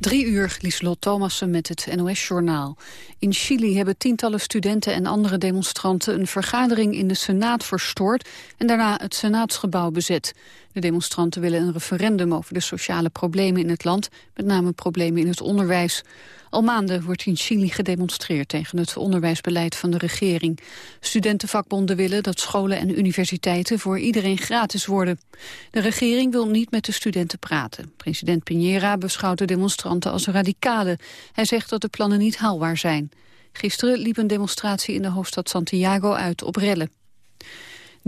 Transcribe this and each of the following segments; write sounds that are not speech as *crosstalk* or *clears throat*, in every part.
Drie uur, Lieselot Thomassen met het NOS-journaal. In Chili hebben tientallen studenten en andere demonstranten... een vergadering in de Senaat verstoord en daarna het Senaatsgebouw bezet. De demonstranten willen een referendum over de sociale problemen in het land... met name problemen in het onderwijs. Al maanden wordt in Chili gedemonstreerd tegen het onderwijsbeleid van de regering. Studentenvakbonden willen dat scholen en universiteiten voor iedereen gratis worden. De regering wil niet met de studenten praten. President Piñera beschouwt de demonstranten als radicalen. Hij zegt dat de plannen niet haalbaar zijn. Gisteren liep een demonstratie in de hoofdstad Santiago uit op rellen.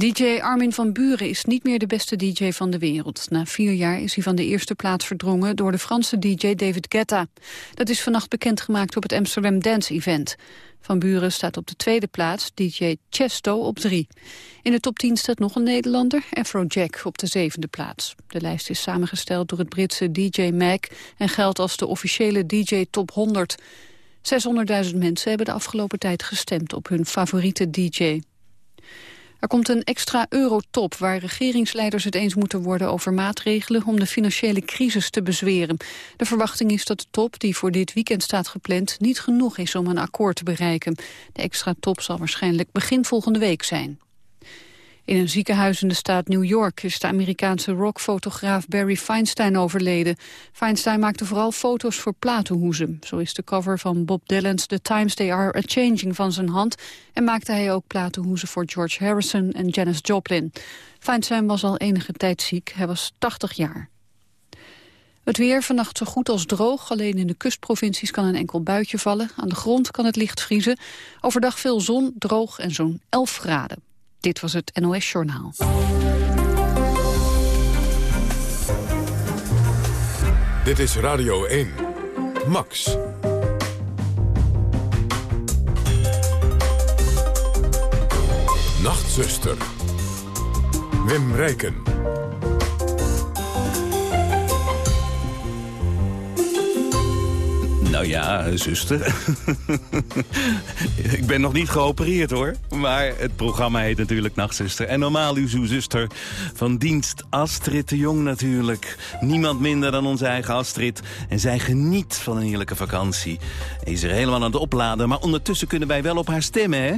DJ Armin van Buren is niet meer de beste DJ van de wereld. Na vier jaar is hij van de eerste plaats verdrongen door de Franse DJ David Guetta. Dat is vannacht bekendgemaakt op het Amsterdam Dance Event. Van Buren staat op de tweede plaats, DJ Chesto op drie. In de top 10 staat nog een Nederlander, Afrojack, op de zevende plaats. De lijst is samengesteld door het Britse DJ Mag en geldt als de officiële DJ Top 100. 600.000 mensen hebben de afgelopen tijd gestemd op hun favoriete DJ. Er komt een extra eurotop waar regeringsleiders het eens moeten worden over maatregelen om de financiële crisis te bezweren. De verwachting is dat de top, die voor dit weekend staat gepland, niet genoeg is om een akkoord te bereiken. De extra top zal waarschijnlijk begin volgende week zijn. In een ziekenhuis in de staat New York is de Amerikaanse rockfotograaf Barry Feinstein overleden. Feinstein maakte vooral foto's voor platenhoezen. Zo is de cover van Bob Dylan's The Times They Are A-Changing van zijn hand... en maakte hij ook platenhoezen voor George Harrison en Janis Joplin. Feinstein was al enige tijd ziek, hij was 80 jaar. Het weer vannacht zo goed als droog. Alleen in de kustprovincies kan een enkel buitje vallen. Aan de grond kan het licht vriezen. Overdag veel zon, droog en zo'n 11 graden. Dit was het NOS Journaal. Dit is Radio 1. Max. Nachtzuster. Wim Rijken. Nou ja, zuster. *laughs* ik ben nog niet geopereerd hoor. Maar het programma heet natuurlijk Nachtzuster. En normaal uw zuster van dienst Astrid de Jong natuurlijk. Niemand minder dan onze eigen Astrid. En zij geniet van een heerlijke vakantie. Is er helemaal aan het opladen. Maar ondertussen kunnen wij wel op haar stemmen hè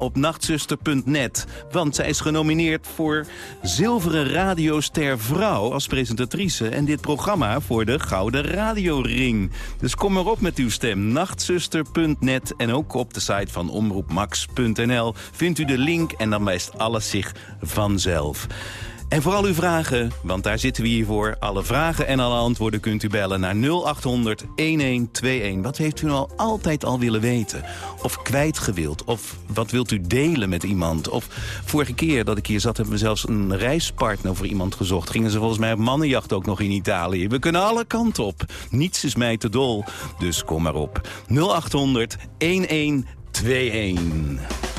op nachtzuster.net. Want zij is genomineerd voor Zilveren Radioster Vrouw als presentatrice... en dit programma voor de Gouden Radioring. Dus kom maar op met uw stem. Nachtzuster.net en ook op de site van omroepmax.nl vindt u de link... en dan wijst alles zich vanzelf. En vooral uw vragen, want daar zitten we hier voor. Alle vragen en alle antwoorden kunt u bellen naar 0800 1121. Wat heeft u nou altijd al willen weten? Of kwijtgewild? Of wat wilt u delen met iemand? Of vorige keer dat ik hier zat, hebben we zelfs een reispartner voor iemand gezocht. Gingen ze volgens mij op mannenjacht ook nog in Italië. We kunnen alle kanten op. Niets is mij te dol. Dus kom maar op. 0800 1121.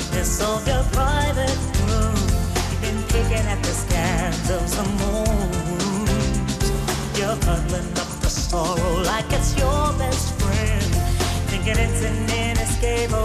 Darkness of your private room. You've been picking at the scans of some wounds. You're huddling up the sorrow like it's your best friend, thinking it's an inescapable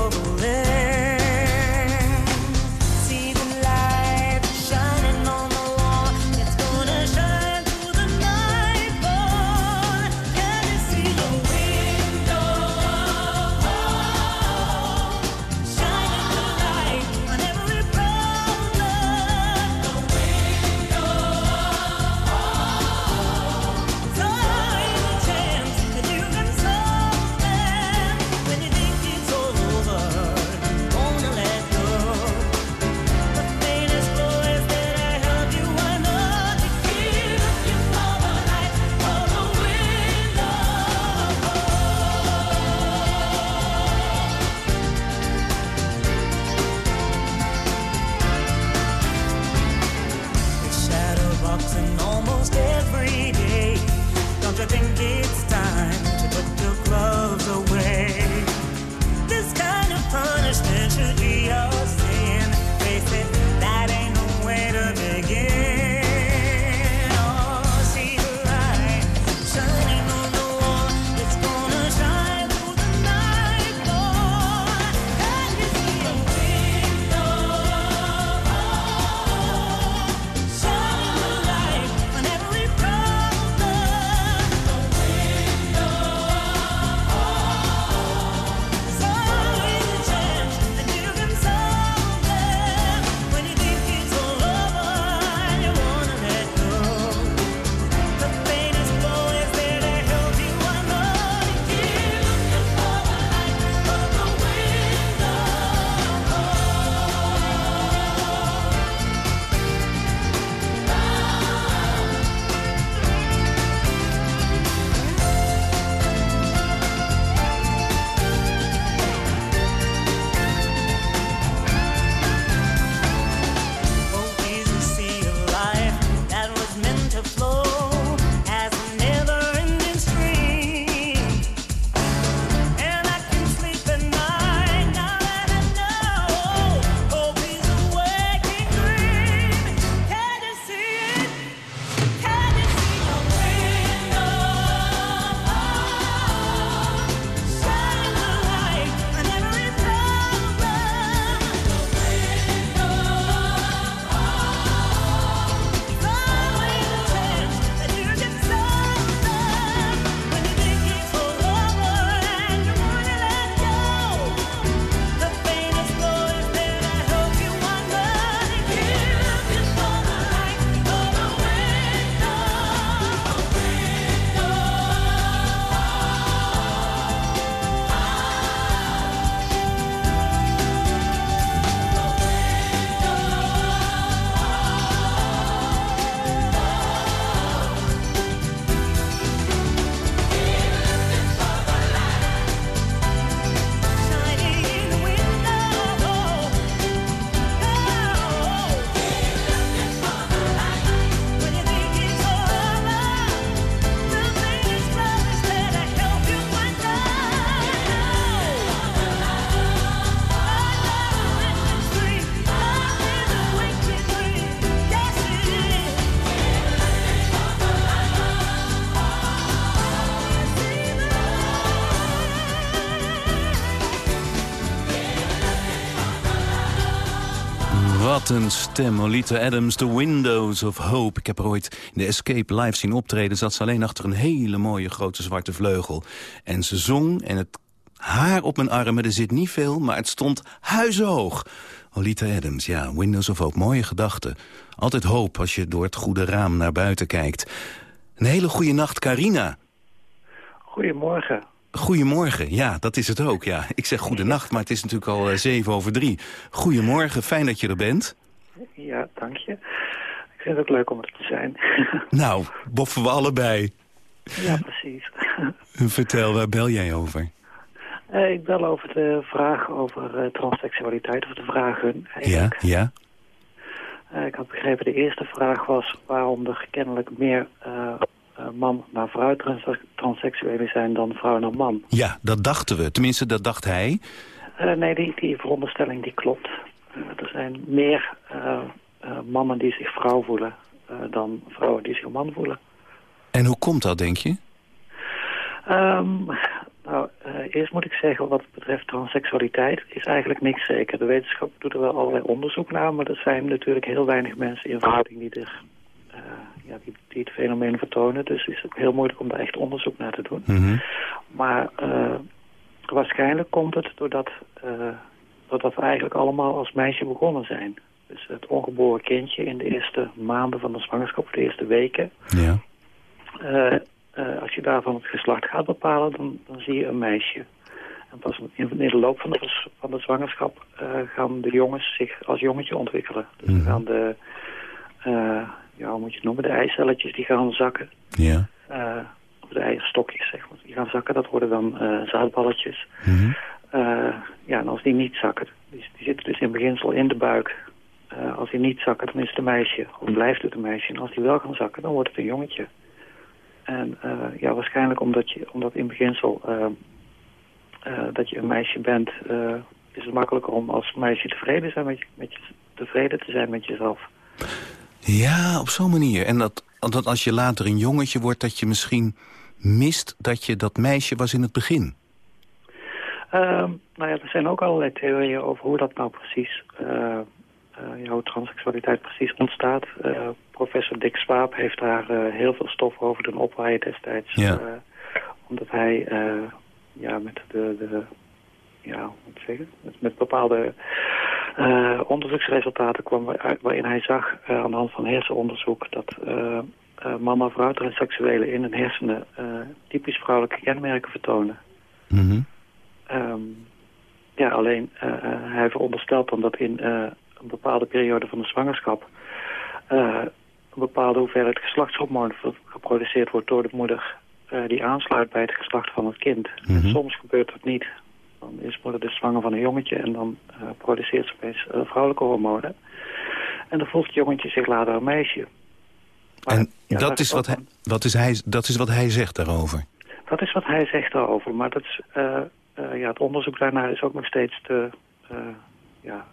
Wat een stem, Olita Adams, The Windows of Hope. Ik heb haar ooit in de Escape live zien optreden. Zat ze alleen achter een hele mooie grote zwarte vleugel. En ze zong en het haar op mijn armen, er zit niet veel, maar het stond huizenhoog. Olita Adams, ja, Windows of Hope, mooie gedachten. Altijd hoop als je door het goede raam naar buiten kijkt. Een hele goede nacht, Carina. Goedemorgen. Goedemorgen, ja, dat is het ook, ja. Ik zeg goedenacht, maar het is natuurlijk al uh, zeven over drie. Goedemorgen, fijn dat je er bent. Ja, dank je. Ik vind het ook leuk om er te zijn. *laughs* nou, boffen we allebei. Ja, precies. *laughs* Vertel, waar bel jij over? Uh, ik bel over de vraag over uh, transseksualiteit, of de vragen. Eigenlijk. Ja, ja. ik had begrepen, de eerste vraag was waarom er kennelijk meer man naar vrouw trans transseksuelen zijn dan vrouw naar man. Ja, dat dachten we. Tenminste, dat dacht hij. Uh, nee, die, die veronderstelling die klopt. Uh, er zijn meer mannen die zich vrouw voelen dan vrouwen die zich man voelen. En hoe komt dat, denk je? Um, nou, eerst moet ik zeggen, wat betreft transseksualiteit is eigenlijk niks zeker. De wetenschap doet er wel allerlei onderzoek naar, maar er zijn natuurlijk heel weinig mensen in verhouding die er ja, die, die, het fenomeen vertonen. Dus het is ook heel moeilijk om daar echt onderzoek naar te doen. Mhm. Maar uh, waarschijnlijk komt het doordat, uh, doordat we eigenlijk allemaal als meisje begonnen zijn. Dus het ongeboren kindje in de eerste maanden van de zwangerschap, de eerste weken. Ja. Uh, als je daarvan het geslacht gaat bepalen, dan, dan zie je een meisje. En pas in, de loop van de, van de zwangerschap gaan de jongens zich als jongetje ontwikkelen. Dus Mhm. gaan de ja, hoe moet je het noemen, de eicelletjes die gaan zakken. Ja. Uh, of de eierstokjes, zeg maar. Die gaan zakken, dat worden dan uh, zaadballetjes. Mm -hmm. uh, ja, en als die niet zakken, die, die zitten dus in beginsel in de buik. als die niet zakken, dan is het een meisje. Of blijft het een meisje. En als die wel gaan zakken, dan wordt het een jongetje. En ja, waarschijnlijk omdat, je, omdat in beginsel dat je een meisje bent... is het makkelijker om als meisje tevreden, zijn met je, met je, tevreden te zijn met jezelf. Ja, op zo'n manier. En dat, dat als je later een jongetje wordt, dat je misschien mist dat je dat meisje was in het begin. Uh, nou ja, er zijn ook allerlei theorieën over hoe dat nou precies, uh, uh, hoe transseksualiteit precies ontstaat. Uh, professor Dick Swaap heeft daar heel veel stof over doen opwaaien destijds. Ja. omdat hij ja, met de, de ja, moet ik zeggen, met, bepaalde uh, onderzoeksresultaten kwam uit waarin hij zag uh, aan de hand van hersenonderzoek dat uh, man-vrouw transseksuelen in hun hersenen typisch vrouwelijke kenmerken vertonen. Mm -hmm. um, ja, alleen hij veronderstelt dan dat in een bepaalde periode van de zwangerschap een bepaalde hoeveelheid geslachtshormoon geproduceerd wordt door de moeder die aansluit bij het geslacht van het kind. Mm -hmm. en soms gebeurt dat niet. Dan is moeder dus zwanger van een jongetje en dan uh, produceert ze opeens uh, vrouwelijke hormonen. En dan voelt het jongetje zich later een meisje. Maar, en ja, dat, is wat hij, wat is hij, dat is wat hij zegt daarover? Dat is wat hij zegt daarover. Maar dat is, uh, ja, het onderzoek daarnaar is ook nog steeds te, ja,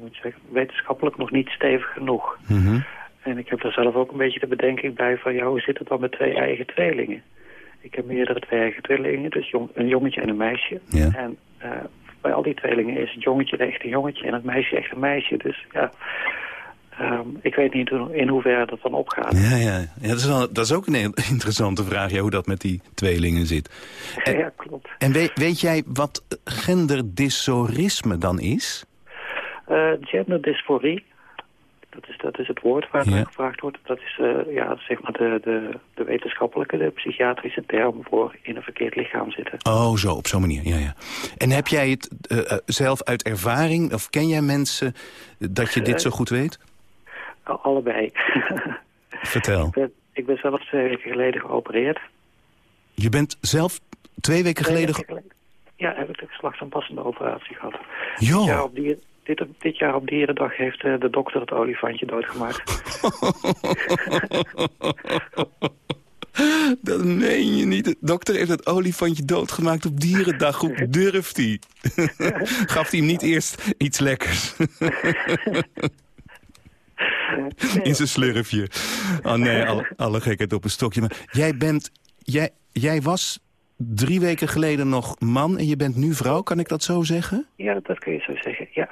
moet je zeggen, wetenschappelijk nog niet stevig genoeg. Mm -hmm. En ik heb er zelf ook een beetje de bedenking bij van, ja, hoe zit het dan met twee eigen tweelingen? Ik heb meerdere tweelige tweelingen, dus jong, een jongetje en een meisje. Ja. En uh, bij al die tweelingen is het jongetje echt een jongetje en het meisje echt een meisje. Dus ja, um, ik weet niet in hoeverre dat dan opgaat. Ja, ja. ja dat, is wel, dat is ook een *laughs* interessante vraag, ja, hoe dat met die tweelingen zit. En, ja, klopt. En weet, weet jij wat genderdyssorisme dan is? Uh, genderdysforie, dat is, dat is het woord waar ja. gevraagd wordt. Dat is uh, ja, zeg maar de, de, de wetenschappelijke, de psychiatrische term voor in een verkeerd lichaam zitten. Oh, zo, op zo'n manier. Ja, ja. En heb jij het uh, uh, zelf uit ervaring, of ken jij mensen dat je dit zo goed weet? allebei. *laughs* Vertel. ik, ben, ik ben zelf twee weken geleden geopereerd. Je bent zelf twee weken twee geleden... Weken geleden ja, heb ik de geslachtsaanpassende operatie gehad. Jo. Jaar op, dier, dit, dit jaar op Dierendag heeft uh, de dokter het olifantje doodgemaakt. *laughs* Dat meen je niet. De dokter heeft het olifantje doodgemaakt op dierendag. Hoe *laughs* durft hij? *laughs* Gaf hij hem niet eerst iets lekkers? In zijn slurfje. Oh nee, alle, alle gekheid op een stokje. Maar jij bent... Jij, jij was drie weken geleden nog man en je bent nu vrouw. Kan ik dat zo zeggen? Ja, dat kun je zo zeggen, ja.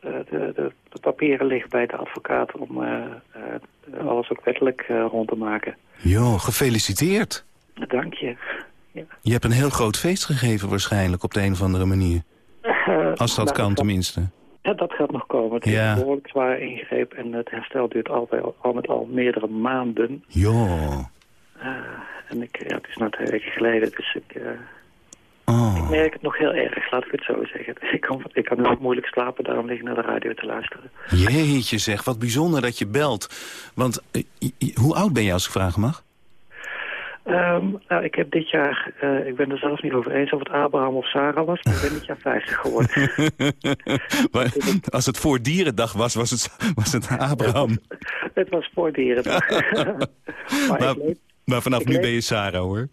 Eh, de, de, de papieren liggen bij de advocaat om eh, eh, alles ook wettelijk rond te maken. Jo, gefeliciteerd. Dank je. Ja. Je hebt een heel groot feest gegeven waarschijnlijk op de een of andere manier. Als dat nou, kan tenminste. Ja, dat gaat nog komen. Het is Ja. een behoorlijk zwaar ingreep en het herstel duurt al, bij, al met al meerdere maanden. Jo. En ik, ja, het is nou twee weken geleden, dus ik, Oh. ik merk het nog heel erg, laat ik het zo zeggen. *laughs* Ik kan, ik kan ook moeilijk slapen, daarom lig ik naar de radio te luisteren. Jeetje zeg, wat bijzonder dat je belt. Want eh, hoe oud ben je als ik vragen mag? Ehm, nou, ik heb dit jaar, eh, ik ben er zelfs niet over eens of het Abraham of Sarah was, maar ik ben dit jaar 50 geworden. *laughs* Maar als het voor dierendag was, was het, was het Abraham. *laughs* het was spoordieren. maar Maar, vanaf ik nu leef- ben je Sarah hoor.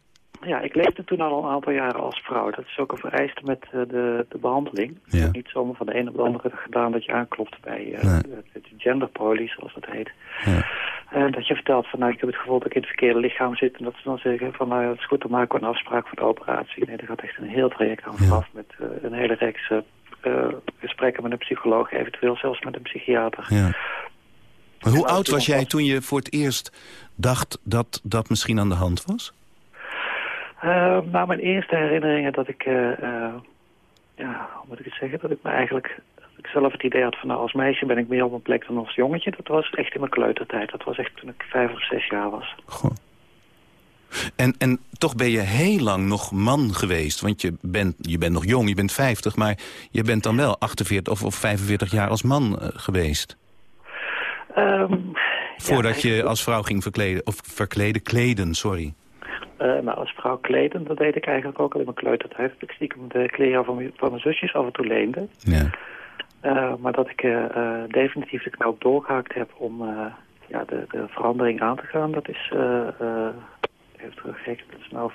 Ja, ik leefde toen al een aantal jaren als vrouw. Dat is ook een vereiste met eh, de, de behandeling. Ja. Niet zomaar van de een op de andere gedaan dat je aanklopt bij eh Nee. de, de genderpolie, zoals dat heet. Ja. En dat je vertelt van, nou, ik heb het gevoel dat ik in het verkeerde lichaam zit. En dat ze dan zeggen van, nou, het is goed, dan maken we een afspraak voor de operatie. Nee, er gaat echt een heel traject aan vooraf met eh, een hele reeks eh, eh, gesprekken met een psycholoog, eventueel zelfs met een psychiater. Ja. Maar hoe oud was jij toen je voor het eerst dacht dat dat misschien aan de hand was? Eh, nou, mijn eerste herinneringen dat ik, eh, eh, ja, hoe moet ik het zeggen, dat ik me eigenlijk, dat ik zelf het idee had van, nou, als meisje ben ik meer op mijn plek dan als jongetje. Dat was echt in mijn kleutertijd. Dat was echt toen ik vijf of zes jaar was. Goh. En, en toch ben je heel lang nog man geweest. Want je bent, je bent nog jong, je bent 50, maar je bent dan wel 48 of, of 45 jaar als man eh, geweest. Ehm, Voordat ja, je als vrouw ging verkleden, of verkleden, kleden, sorry. Eh, nou, als vrouw kleden, dat deed ik eigenlijk ook al in mijn kleutertijd. Dat ik stiekem de kleren van, mijn- van mijn zusjes af en toe leende. Ja. Eh, maar dat ik eh, definitief de knoop doorgehakt heb om ja, de, de verandering aan te gaan, dat is, even dat is nou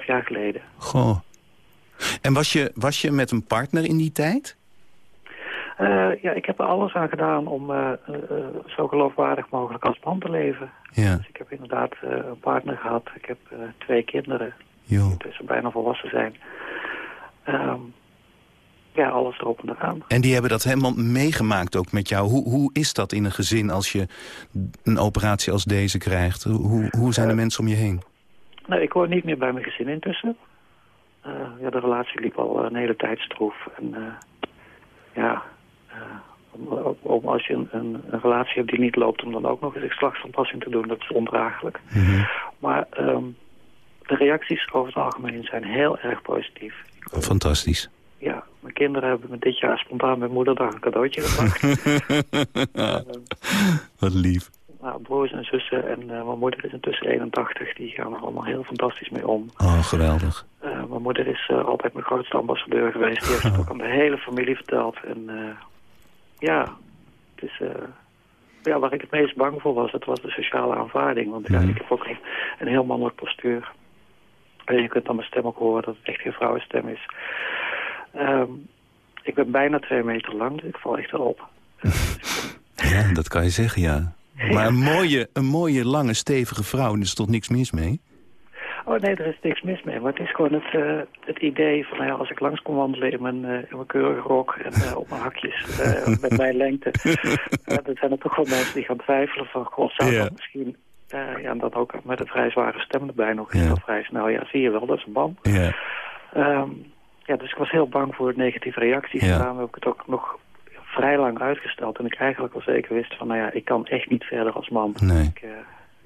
4,5 jaar geleden. Goh. En was je, was je met een partner in die tijd? Eh, ja, ik heb er alles aan gedaan om eh, eh, zo geloofwaardig mogelijk als man te leven. Ja. Dus ik heb inderdaad een partner gehad. Ik heb twee kinderen. Jo. intussen bijna volwassen zijn. Ehm, ja, alles erop en eraan. En die hebben dat helemaal meegemaakt ook met jou. Hoe, hoe is dat in een gezin als je een operatie als deze krijgt? Hoe, hoe zijn de mensen om je heen? Nou, ik hoor niet meer bij mijn gezin intussen. Ja, de relatie liep al een hele tijd stroef. En ja, om, als je een, een, een relatie hebt die niet loopt... om dan ook nog eens geslachtsaanpassing te doen, dat is ondraaglijk. Maar ehm, de reacties over het algemeen zijn heel erg positief. Fantastisch. Ja, mijn kinderen hebben me dit jaar spontaan met moederdag een cadeautje gebracht. *laughs* Wat lief. nou, broers en zussen en eh, mijn moeder is intussen 81. Die gaan er allemaal heel fantastisch mee om. Oh, geweldig. Eh, mijn moeder is eh, altijd mijn grootste ambassadeur geweest. Die heeft het ook aan de hele familie verteld. En ja, het is... eh, ja, waar ik het meest bang voor was, dat was de sociale aanvaarding. Want ja, Mhm. ik heb ook een, een heel mannelijk postuur. En je kunt aan mijn stem ook horen dat het echt geen vrouwenstem is. Ehm, ik ben bijna twee meter lang, dus ik val echt erop. *laughs* Ja, dat kan je zeggen, ja. Maar een mooie, een mooie, lange, stevige vrouw, er is toch niks mis mee? Oh nee, er is niks mis mee. Maar het is gewoon het, eh, het idee van, nou ja, als ik langs kom wandelen in mijn, eh, in mijn keurige rok en eh, op mijn hakjes *laughs* met mijn lengte. dan zijn er toch wel mensen die gaan twijfelen van, god, zou dat misschien... ja, en dat ook met een vrij zware stem erbij nog. Heel vrij snel, ja, zie je wel, dat is een man. Ja. Ehm, ja, dus ik was heel bang voor negatieve reacties. Ja. Daarom heb ik het ook nog vrij lang uitgesteld. En ik eigenlijk al zeker wist van, nou ja, ik kan echt niet verder als man. Nee. Ik,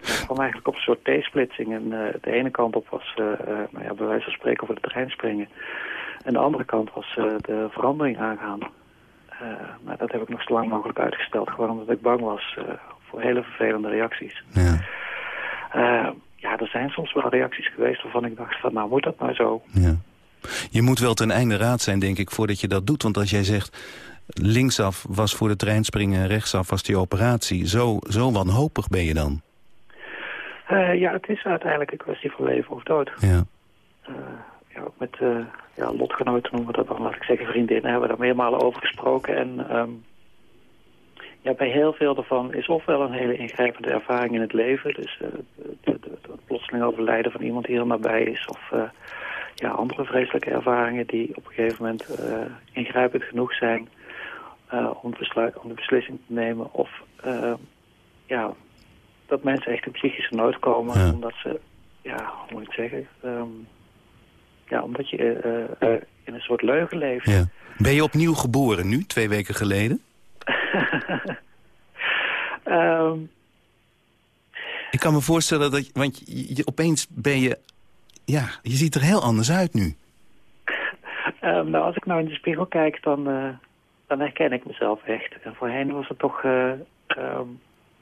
ik kwam eigenlijk op een soort T-splitsing. En eh, de ene kant op was, nou ja, bij wijze van spreken, over de trein springen. En de andere kant was de verandering aangaan. Maar dat heb ik nog zo lang mogelijk uitgesteld. Gewoon omdat ik bang was voor hele vervelende reacties. Ja. Ja, er zijn soms wel reacties geweest waarvan ik dacht van, nou moet dat maar zo. Ja. Je moet wel ten einde raad zijn, denk ik, voordat je dat doet. Want als jij zegt, linksaf was voor de trein springen en rechtsaf was die operatie. Zo, zo wanhopig ben je dan. Eh, ja, het is uiteindelijk een kwestie van leven of dood. Ja. Eh, ja, ook met uh, ja, lotgenoten noemen we dat dan, laat ik zeggen, vriendinnen, hebben we daar meermalen over gesproken. En um, ja, bij heel veel daarvan is ofwel een hele ingrijpende ervaring in het leven, dus het plotseling overlijden van iemand die er nabij is, of ja, andere vreselijke ervaringen die op een gegeven moment ingrijpend genoeg zijn eh, om, besluit, om de beslissing te nemen of eh, ja, dat mensen echt in psychische nood komen Ja. omdat ze, ja, hoe moet ik het zeggen, Ehm, ja, omdat je eh, eh, in een soort leugen leeft. Ja. Ben je opnieuw geboren nu, twee weken geleden? *laughs* Ehm, Ik kan me voorstellen dat... je- Want je, je- opeens ben je... Ja, je ziet er heel anders uit nu. *laughs* Ehm, nou, als ik nou in de spiegel kijk, dan, eh, dan herken ik mezelf echt. En voorheen was het toch...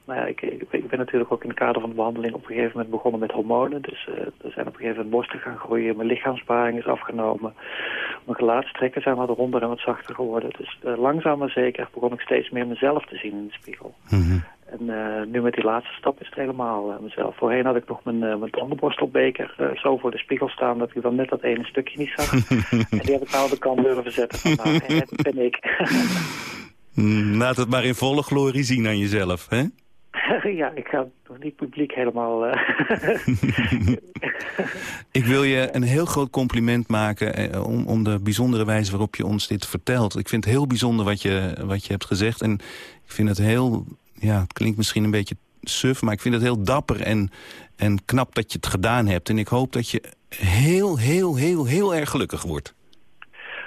nou ja, ik, ik, ben natuurlijk ook in het kader van de behandeling op een gegeven moment begonnen met hormonen. Dus eh, er zijn op een gegeven moment borsten gaan groeien, mijn lichaamsbeharing is afgenomen. Mijn gelaatstrekken zijn wat ronder en wat zachter geworden. Dus eh, langzaam maar zeker begon ik steeds meer mezelf te zien in de spiegel. Mhm. En eh, nu met die laatste stap is het helemaal mezelf. Voorheen had ik nog mijn, mijn tandenborstelbeker zo voor de spiegel staan... dat ik dan net dat ene stukje niet zag. *laughs* en die heb ik nou aan de kant durven zetten. Van, nou, en dat ben ik. *laughs* Mm, Laat het maar in volle glorie zien aan jezelf, hè? *laughs* ja, ik ga nog niet publiek helemaal... eh, *laughs* Ik wil je een heel groot compliment maken eh, om, om de bijzondere wijze waarop je ons dit vertelt. Ik vind het heel bijzonder wat je, wat je hebt gezegd. En ik vind het heel, ja, het klinkt misschien een beetje suf, maar ik vind het heel dapper en, en knap dat je het gedaan hebt. En ik hoop dat je heel, heel, heel, heel erg gelukkig wordt.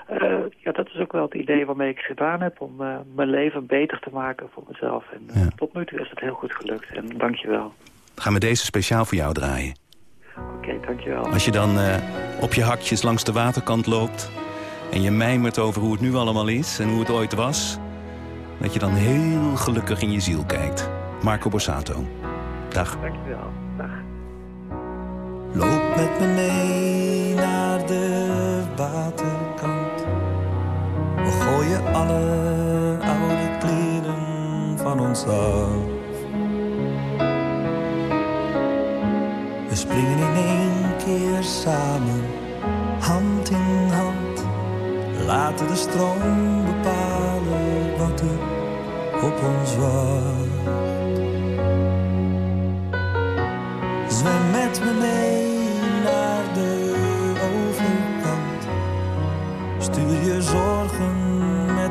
Eh, ja, dat is ook wel het idee waarmee ik het gedaan heb... om eh, mijn leven beter te maken voor mezelf. En eh, Ja. tot nu toe is het heel goed gelukt. En dank je wel. Gaan we deze speciaal voor jou draaien. Oké, dank je wel. Als je dan eh, op je hakjes langs de waterkant loopt... en je mijmert over hoe het nu allemaal is en hoe het ooit was... dat je dan heel gelukkig in je ziel kijkt. Marco Borsato. Dag. Dank je wel. Dag. Loop met me mee naar de waterkant. Gooien alle oude kleren van ons af. We springen in één keer samen, hand in hand. Laten de stroom bepalen wat er op ons wacht. Zwem met me mee naar de overkant. Stuur je zorgen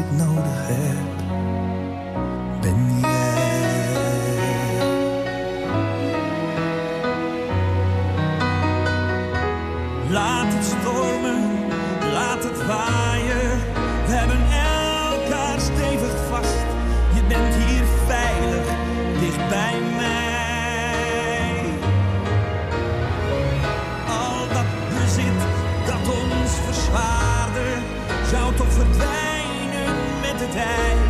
Ik nodig heb, ben jij. Laat het stormen, laat het waaien. We hebben elkaar stevig vast. Je bent hier veilig, dicht bij mij. Al dat bezit dat ons verzwaarde, zou toch verdwijnen met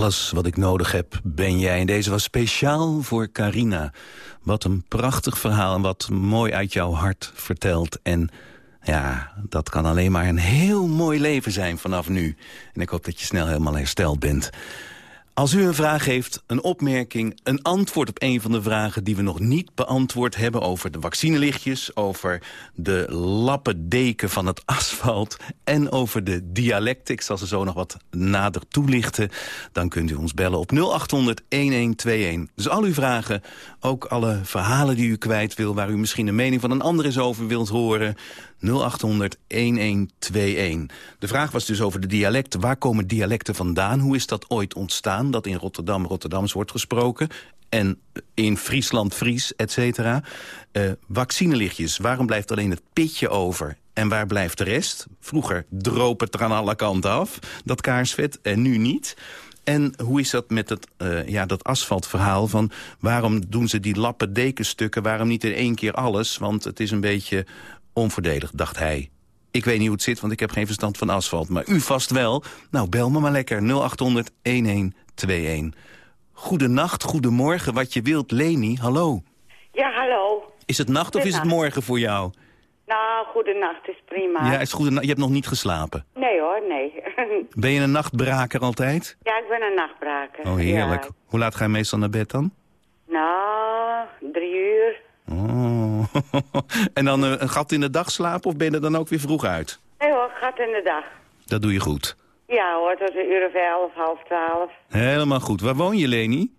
Alles wat ik nodig heb, ben jij. En deze was speciaal voor Carina. Wat een prachtig verhaal en wat mooi uit jouw hart vertelt. En ja, dat kan alleen maar een heel mooi leven zijn vanaf nu. En ik hoop dat je snel helemaal hersteld bent. Als u een vraag heeft, een opmerking, een antwoord op een van de vragen... die we nog niet beantwoord hebben over de vaccinelichtjes... over de lappendeken van het *laughs* asfalt en over de dialecten... ik zal ze zo nog wat nader toelichten... dan kunt u ons bellen op 0800-1121. Dus al uw vragen, ook alle verhalen die u kwijt wil... waar u misschien een mening van een ander is over wilt horen... 0800 1121. De vraag was dus over de dialecten. Waar komen dialecten vandaan? Hoe is dat ooit ontstaan? Dat in Rotterdam Rotterdams wordt gesproken. En in Friesland Fries, et cetera. Uh, vaccinelichtjes. Waarom blijft alleen het pitje over? En waar blijft de rest? Vroeger droop het er aan alle kanten af, dat kaarsvet. En nu niet. En hoe is dat met het, uh, ja, dat asfaltverhaal van... waarom doen ze die lappen dekenstukken, waarom niet in één keer alles? Want het is een beetje onverdedigd, dacht hij. Ik weet niet hoe het zit, want ik heb geen verstand van asfalt. Maar u vast wel. Nou, bel me maar lekker. 0800-1121. Goedenacht, goedemorgen, wat je wilt. Leni, hallo. Ja, hallo. Is het nacht of is het morgen voor jou? Nou, goedenacht is prima. Ja, is goed. Je hebt nog niet geslapen? Nee hoor, nee. *laughs* Ben je een nachtbraker altijd? Ja, ik ben een nachtbraker. Oh, heerlijk. Ja. Hoe laat ga je meestal naar bed dan? Oh. *laughs* en dan uh, een gat in de dag slapen of ben je er dan ook weer vroeg uit? Nee hoor, gaat in de dag. Dat doe je goed. Ja hoor, tot een uur of elf, half twaalf. Helemaal goed. Waar woon je, Leni?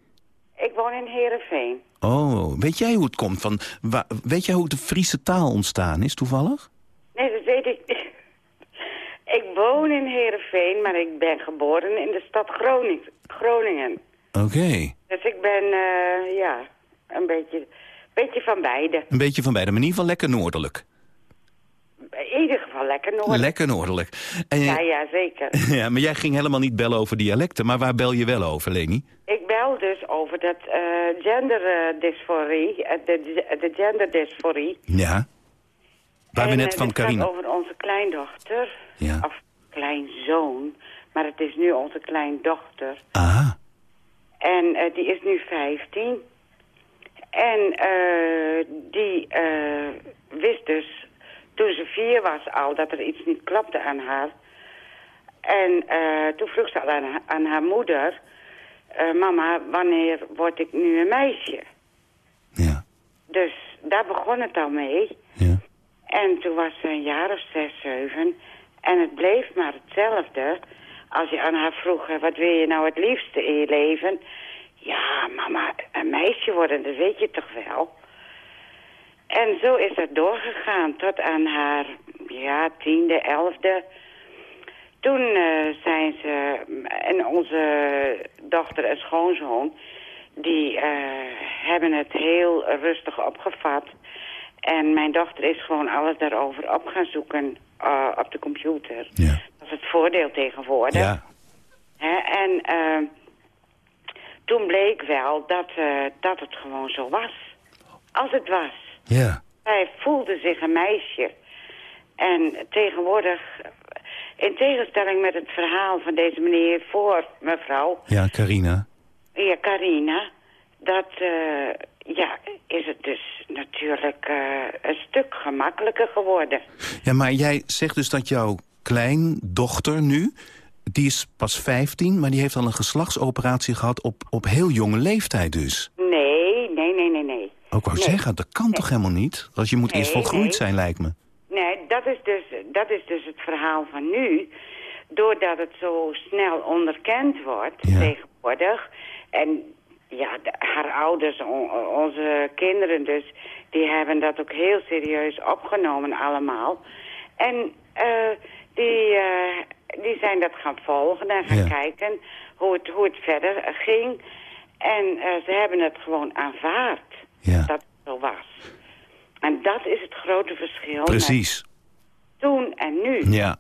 Ik woon in Heerenveen. Oh, weet jij hoe het komt? Van, weet jij hoe de Friese taal ontstaan is toevallig? Nee, dat weet ik niet. *laughs* Ik woon in Heerenveen, maar ik ben geboren in de stad Groning, Groningen. Oké. Dus ik ben, eh, ja, een beetje, beetje van beide. Een beetje van beide, maar in ieder geval lekker noordelijk. In ieder geval lekker noord. Lekker noordelijk. En, Ja, ja, zeker. *laughs* ja, maar jij ging helemaal niet bellen over dialecten, maar waar bel je wel over, Leni? Ik bel dus over dat eh genderdysforie, eh, de, de genderdysforie. Ja. Waar we net eh, van Carina. over onze kleindochter, Ja. of kleinzoon, maar het is nu onze kleindochter. Aha. En die is nu 15. En eh, die eh, wist dus toen ze vier was al dat er iets niet klopte aan haar. En eh, toen vroeg ze al aan, aan haar moeder... mama, wanneer word ik nu een meisje? Ja. Dus daar begon het al mee. Ja. En toen was ze een jaar of zes, zeven. En het bleef maar hetzelfde. Als je aan haar vroeg, wat wil je nou het liefste in je leven? Ja, mama, een meisje worden, dat weet je toch wel. En zo is dat doorgegaan tot aan haar, ja, tiende, elfde. Toen eh, zijn ze, en onze dochter en schoonzoon, die eh, hebben het heel rustig opgevat. En mijn dochter is gewoon alles daarover op gaan zoeken eh, op de computer. Ja. Dat is het voordeel tegenwoordig. Ja. Hè, en toen bleek wel dat, eh, dat het gewoon zo was. Als het was. Ja. Hij voelde zich een meisje. En tegenwoordig, in tegenstelling met het verhaal van deze meneer voor mevrouw, Ja, Carina. ja, Carina, dat eh, ja, is het dus natuurlijk eh, een stuk gemakkelijker geworden. Ja, maar jij zegt dus dat jouw kleindochter nu... die is pas 15, maar die heeft al een geslachtsoperatie gehad... op, op heel jonge leeftijd dus. Nee, nee, nee, nee, nee. Ook wou Nee. zeggen, dat kan toch helemaal niet? Want je moet eerst volgroeid zijn, lijkt me. Nee, dat is, dus, dat is dus het verhaal van nu. Doordat het zo snel onderkend wordt Ja. tegenwoordig. En ja, de- haar ouders, on- onze kinderen dus, die hebben dat ook heel serieus opgenomen allemaal. En eh, die, eh, die zijn dat gaan volgen en gaan Ja. kijken hoe het, hoe het verder eh, ging. En eh, ze hebben het gewoon aanvaard Ja. dat het zo was. En dat is het grote verschil Precies. toen en nu. Ja.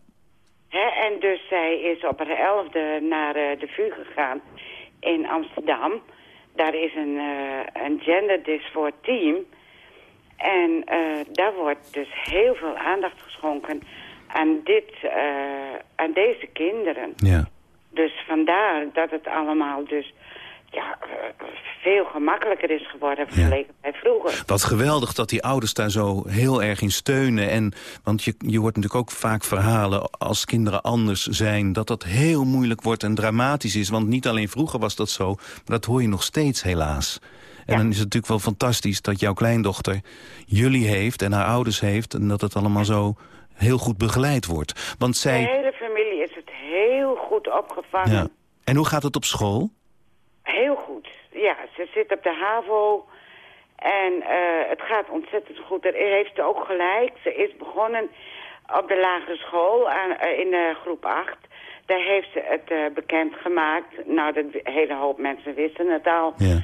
Hè, en dus zij is op haar elfde naar eh, de VU gegaan in Amsterdam. Daar is een, eh een genderdysfor team. En eh, daar wordt dus heel veel aandacht geschonken aan, dit, eh, aan deze kinderen. Ja. Dus vandaar dat het allemaal dus ja, veel gemakkelijker is geworden vergeleken bij vroeger. Wat geweldig dat die ouders daar zo heel erg in steunen. En, want je, je hoort natuurlijk ook vaak verhalen als kinderen anders zijn... dat dat heel moeilijk wordt en dramatisch is. Want niet alleen vroeger was dat zo, maar dat hoor je nog steeds helaas. En dan is het natuurlijk wel fantastisch dat jouw kleindochter jullie heeft... en haar ouders heeft en dat het allemaal zo heel goed begeleid wordt. Want De zij... hele familie is het heel goed opgevangen. Ja. En hoe gaat het op school? Heel goed. Ja, ze zit op de HAVO en eh, het gaat ontzettend goed. Er heeft ze ook gelijk. Ze is begonnen op de lagere school aan, eh, in eh, groep 8. Daar heeft ze het eh, bekendgemaakt. Nou, de hele hoop mensen wisten het al. Ja.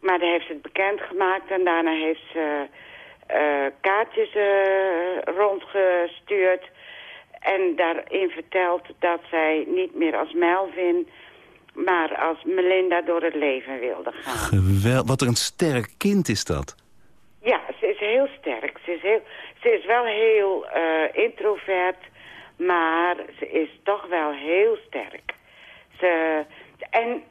Maar daar heeft ze het bekendgemaakt en daarna heeft ze kaartjes eh, rondgestuurd. En daarin verteld dat zij niet meer als Melvin, maar als Melinda door het leven wilde gaan. Gewel wat een sterk kind is dat. Ja, ze is heel sterk. Ze is, heel, ze is wel heel eh, introvert, maar ze is toch wel heel sterk. Ze, en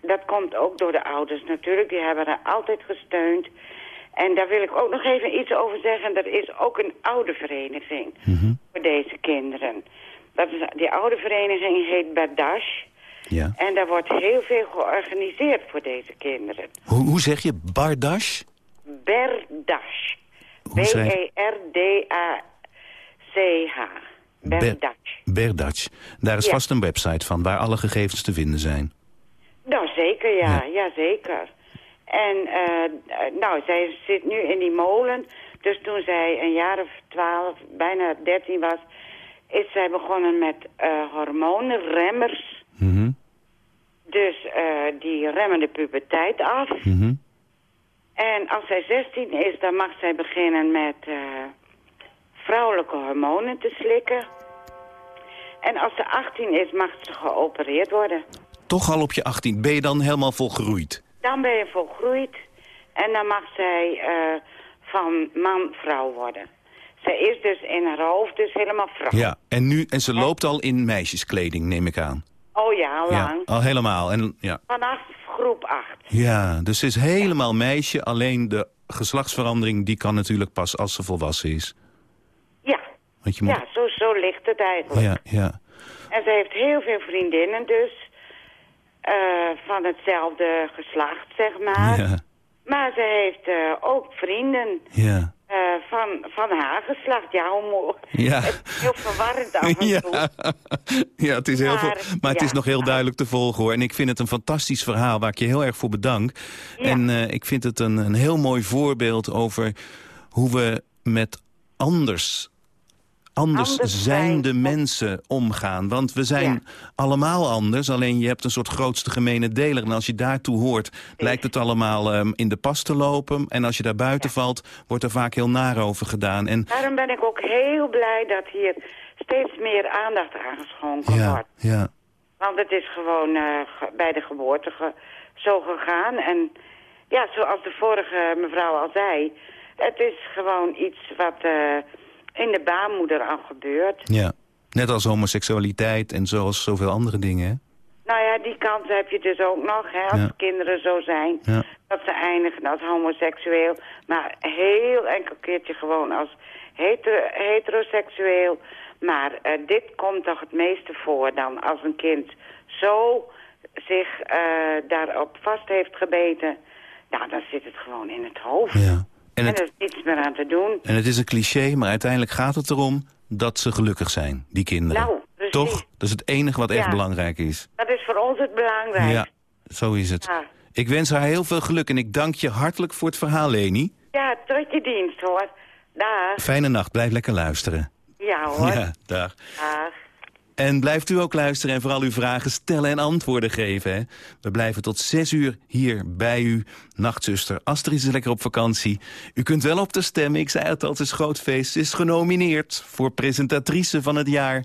dat komt ook door de ouders natuurlijk. Die hebben haar altijd gesteund. En daar wil ik ook nog even iets over zeggen. Er is ook een oude vereniging voor deze kinderen. Dat is, die oude vereniging heet Berdash. Ja. En daar wordt heel veel georganiseerd voor deze kinderen. Hoe, hoe zeg je? Bardash? Berdash. Schrijf- B-E-R-D-A-C-H. Berdash. Berdach. Daar is Ja. vast een website van waar alle gegevens te vinden zijn. Nou, zeker, ja. Ja. ja. zeker. En, eh, eh, nou, zij zit nu in die molen. Dus toen zij een jaar of twaalf, bijna dertien was... is zij begonnen met eh, hormonenremmers. Mhm, Dus die remmen de puberteit af. mhm. En als zij 16 is, dan mag zij beginnen met vrouwelijke hormonen te slikken. En als ze 18 is, mag ze geopereerd worden. Toch al op je 18. Ben je dan helemaal volgroeid? Dan ben je volgroeid en dan mag zij eh, van man-vrouw worden. Zij is dus in haar hoofd dus helemaal vrouw. Ja. En, nu, en ze loopt al in meisjeskleding, neem ik aan. Oh ja, al Ja, lang. al helemaal. En, ja. Vanaf groep 8. ja, dus ze is helemaal meisje. Alleen de geslachtsverandering die kan natuurlijk pas als ze volwassen is. Ja, Want je moet... ja zo, zo ligt het eigenlijk. ja, ja. En ze heeft heel veel vriendinnen dus. Eh, van hetzelfde geslacht, zeg maar. Ja, Maar ze heeft eh, ook vrienden ja. eh, van, van haar geslacht. Ja, hoe mo- Ja. Het is heel verwarrend af en *laughs* Ja. toe. ja, het is heel Maar, veel, maar het is nog heel duidelijk te volgen hoor. En ik vind het een fantastisch verhaal waar ik je heel erg voor bedank. En ik vind het een, een heel mooi voorbeeld over hoe we met anders, anders, Anders zijnde zijn. mensen omgaan. Want we zijn Ja. allemaal anders, alleen je hebt een soort grootste gemene deler. En als je daartoe hoort, lijkt het allemaal ehm, in de pas te lopen. En als je daar buiten valt, wordt er vaak heel naar over gedaan. En Daarom ben ik ook heel blij dat hier steeds meer aandacht aan geschonken ja, wordt. ja, Want het is gewoon eh, bij de geboorte ge- zo gegaan. En ja, zoals de vorige mevrouw al zei... het is gewoon iets wat eh, in de baarmoeder al gebeurt. ja. Net als homoseksualiteit en zoals zoveel andere dingen. hè? Nou ja, die kant heb je dus ook nog, hè, als Ja. kinderen zo zijn. Ja. Dat ze eindigen als homoseksueel. Maar heel enkel keertje gewoon als hetero- heteroseksueel. Maar eh, dit komt toch het meeste voor dan als een kind zo zich eh, daarop vast heeft gebeten. Nou, dan zit het gewoon in het hoofd. Ja. En En het, er is niets meer aan te doen. en het is een cliché, maar uiteindelijk gaat het erom dat ze gelukkig zijn, die kinderen. Nou, precies. Toch? Dat is het enige wat echt belangrijk is. Dat is voor ons het belangrijkste. Ja, zo is het. Ja. Ik wens haar heel veel geluk en ik dank je hartelijk voor het verhaal, Leni. Ja, tot je dienst hoor. Dag. Fijne nacht, blijf lekker luisteren. Ja hoor. *laughs* Ja, dag. Dag. En blijft u ook luisteren en vooral uw vragen stellen en antwoorden geven. Hè? We blijven tot zes uur hier bij u. Nachtzuster Astrid is lekker op vakantie. U kunt wel op de stemmen. Ik zei het al, het is groot feest. Ze is genomineerd voor presentatrice van het jaar.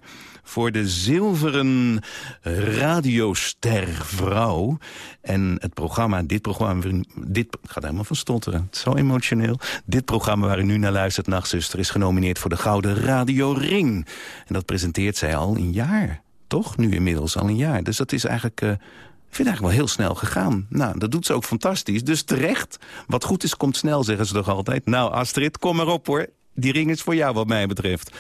Voor de zilveren radiostervrouw. En het programma, dit programma, dit ik ga helemaal van stotteren. Het is zo emotioneel. Dit programma waar u nu naar luistert, Nachtzuster, is genomineerd voor de Gouden Radio Ring. En dat presenteert zij al een jaar. toch? Nu inmiddels al een jaar. Dus dat is eigenlijk... eh, ik vind het eigenlijk wel heel snel gegaan. Nou, dat doet ze ook fantastisch. Dus terecht. Wat goed is, komt snel, zeggen ze toch altijd. Nou, Astrid, kom maar op hoor. Die ring is voor jou wat mij betreft.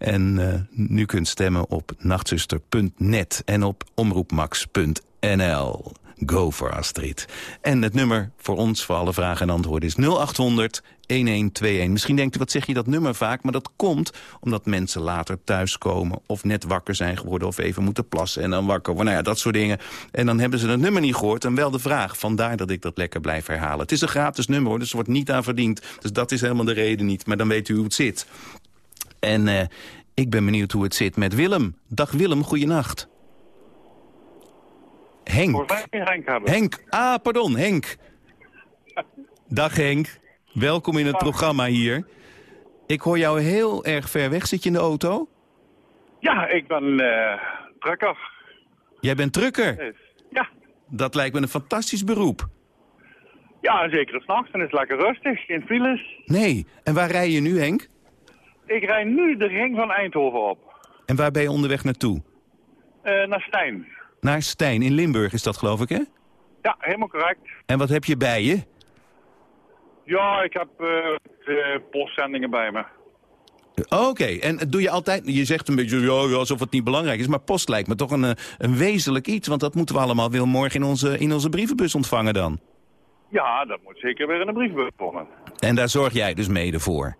En eh, nu kunt stemmen op nachtzuster.net en op omroepmax.nl. Go voor Astrid. En het nummer voor ons, voor alle vragen en antwoorden, is 0800 1121. Misschien denkt u, wat zeg je dat nummer vaak? Maar dat komt omdat mensen later thuiskomen... of net wakker zijn geworden of even moeten plassen en dan wakker worden. Nou ja, dat soort dingen. En dan hebben ze het nummer niet gehoord en wel de vraag. Vandaar dat ik dat lekker blijf herhalen. Het is een gratis nummer, dus er wordt niet aan verdiend. Dus dat is helemaal de reden niet. Maar dan weet u hoe het zit. En eh, ik ben benieuwd hoe het zit met Willem. Dag Willem, goeienacht. Henk. Henk hebben. Henk, ah, pardon, Henk. Dag Henk, welkom in het programma hier. Ik hoor jou heel erg ver weg. Zit je in de auto? Ja, ik ben eh trucker. Jij bent trucker. Ja. Dat lijkt me een fantastisch beroep. Ja, zeker s'nachts. Dan is het lekker rustig, geen files. Nee, en waar rij je nu Henk? Ik rijd nu de ring van Eindhoven op. En waar ben je onderweg naartoe? Eh, naar Stijn. Naar Stijn, in Limburg is dat geloof ik hè? Ja, helemaal correct. En wat heb je bij je? Ja, ik heb eh, de postzendingen bij me. Oké, en doe je altijd, je zegt een beetje ja, alsof het niet belangrijk is, maar post lijkt me toch een, eh, een wezenlijk iets, want dat moeten we allemaal wel morgen in onze, in onze brievenbus ontvangen dan. Ja, dat moet zeker weer in de briefbus komen. En daar zorg jij dus mede voor.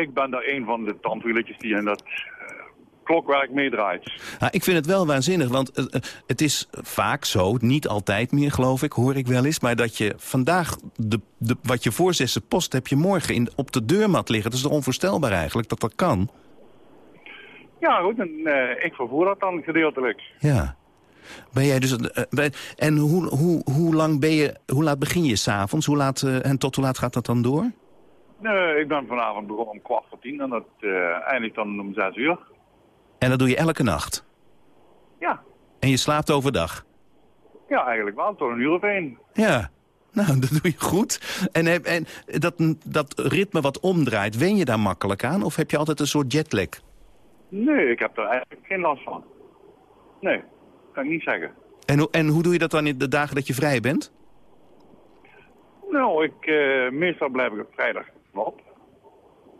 Ik ben daar een van de tandwieletjes die in dat eh, klokwerk meedraait. Ik vind het wel waanzinnig, want eh, eh, het is vaak zo, niet altijd meer geloof ik, hoor ik wel eens, maar dat je vandaag de, de, wat je voorzesse post heb je morgen in, op de deurmat liggen. Dat is toch onvoorstelbaar eigenlijk dat dat kan? Ja, goed, en ik vervoer dat dan gedeeltelijk. Ja. Ben jij dus, ben- en hoe, hoe, hoe lang ben je, hoe laat begin je s'avonds? Hoe laat, en tot hoe laat gaat dat dan door? Nee, ik ben vanavond begonnen om kwart voor tien en dat eh eindigt dan om zes uur. En dat doe je elke nacht? Ja, En je slaapt overdag? ja eigenlijk wel, tot een uur of één. Ja. Nou, *laughs* dat doe je goed. En, en dat, dat ritme wat omdraait, wen je daar makkelijk aan? Of heb je altijd een soort jetlag? Nee, ik heb er eigenlijk geen last van. Nee, kan ik niet zeggen. En, hoe- en hoe doe je dat dan in de dagen dat je vrij bent? Nou, ik, eh, meestal blijf ik op vrijdag op.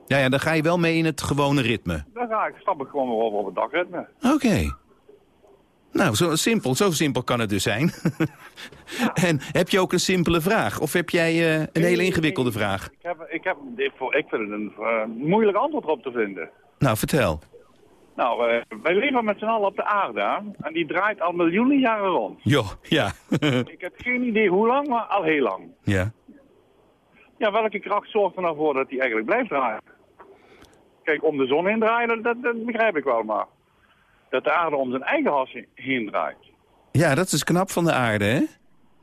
Ja, ja, dan ga je wel mee in het gewone ritme. Dan ga ik, stap ik gewoon weer over op het dagritme. Oké. Nou, zo simpel, zo simpel kan het dus zijn. *laughs* en heb je ook een simpele vraag? Of heb jij eh, een hele ingewikkelde vraag? Ik, heb, ik, heb, ik, vind het een eh, moeilijk antwoord op te vinden. Nou, vertel. Nou, eh, wij leven met z'n allen op de aarde hè, en die draait al miljoenen jaren rond. Jo, ja. ik heb geen idee hoe lang, maar al heel lang. ja. Ja, welke kracht zorgt er nou voor dat die eigenlijk blijft draaien? Kijk, om de zon heen draaien, dat, dat, begrijp ik wel, maar dat de aarde om zijn eigen as he- heen draait. Ja, dat is knap van de aarde, hè?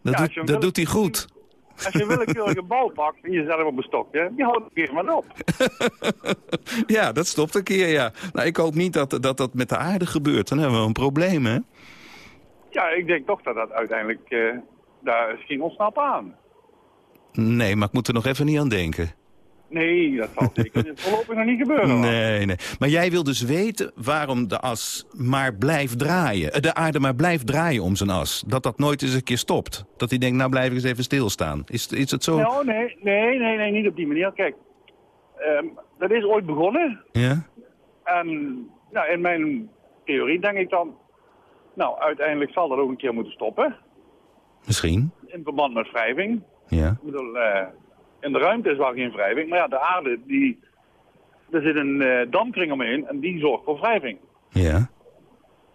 Dat, Ja, doet, dat doet hij goed. *laughs* Als je een willekeurige bal pakt en je zet hem op een stokje, die houdt een gegeven moment op. *laughs* Ja, dat stopt een keer, ja. Nou, ik hoop niet dat, dat dat met de aarde gebeurt. Dan hebben we een probleem, hè? Ja, ik denk toch dat dat uiteindelijk, eh, daar is geen ontsnappen aan. Nee, maar ik moet er nog even niet aan denken. Nee, dat zal zeker *laughs* voorlopig nog niet gebeuren. hoor. Nee, nee. Maar jij wil dus weten waarom de as maar blijft draaien. eh, De aarde maar blijft draaien om zijn as. Dat dat nooit eens een keer stopt. Dat hij denkt, nou blijf ik eens even stilstaan. Is, is het zo? Nou, nee, nee, nee, nee, niet op die manier. Kijk, ehm, dat is ooit begonnen. Ja? En nou, in mijn theorie denk ik dan, nou, uiteindelijk zal dat ook een keer moeten stoppen. Misschien. In verband met wrijving. Ja. Ik bedoel, eh, in de ruimte is wel geen wrijving, maar ja, de aarde, die, er zit een eh, dampkring omheen en die zorgt voor wrijving. Ja.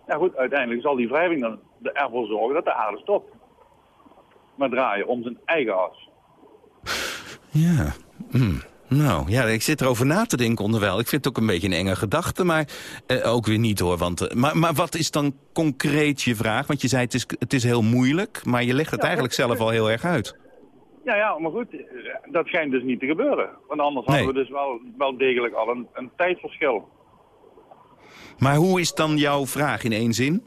Ja goed, uiteindelijk zal die wrijving dan ervoor zorgen dat de aarde stopt. Maar draaien om zijn eigen as. Ja. Hm. Nou, ja, ik zit erover na te denken onderwijl. Ik vind het ook een beetje een enge gedachte, maar eh, ook weer niet hoor. Want, eh, maar, maar wat is dan concreet je vraag? Want je zei het is, het is heel moeilijk, maar je legt het Ja, eigenlijk zelf al heel erg uit. Ja, ja, maar goed, dat schijnt dus niet te gebeuren. Want anders Nee. hadden we dus wel, wel degelijk al een, een tijdverschil. Maar hoe is dan jouw vraag in één zin?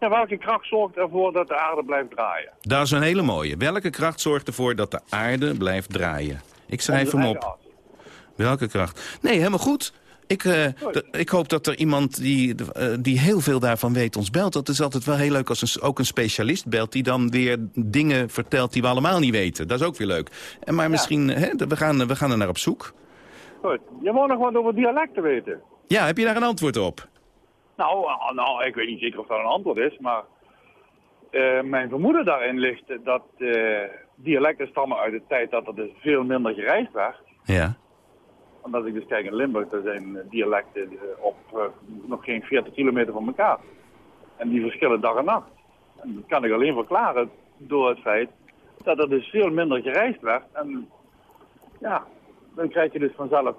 Ja, welke kracht zorgt ervoor dat de aarde blijft draaien? Dat is een hele mooie. Welke kracht zorgt ervoor dat de aarde blijft draaien? Ik schrijf hem op. Welke kracht? Nee, helemaal goed. Ik, eh, ik hoop dat er iemand die, eh, die heel veel daarvan weet ons belt. Dat is altijd wel heel leuk als een, ook een specialist belt... die dan weer dingen vertelt die we allemaal niet weten. Dat is ook weer leuk. En maar misschien, hè, we, gaan, we gaan er naar op zoek. Goed. Je wou nog wat over dialecten weten. Ja, heb je daar een antwoord op? Nou, nou, ik weet niet zeker of dat een antwoord is, maar eh, mijn vermoeden daarin ligt dat eh, dialecten stammen uit de tijd dat er dus veel minder gereisd werd. Ja. Omdat ik dus kijk in Limburg, daar zijn eh, dialecten eh, op eh, nog geen 40 kilometer van elkaar. En die verschillen dag en nacht. En dat kan ik alleen verklaren door het feit dat er dus veel minder gereisd werd. En ja, dan krijg je dus vanzelf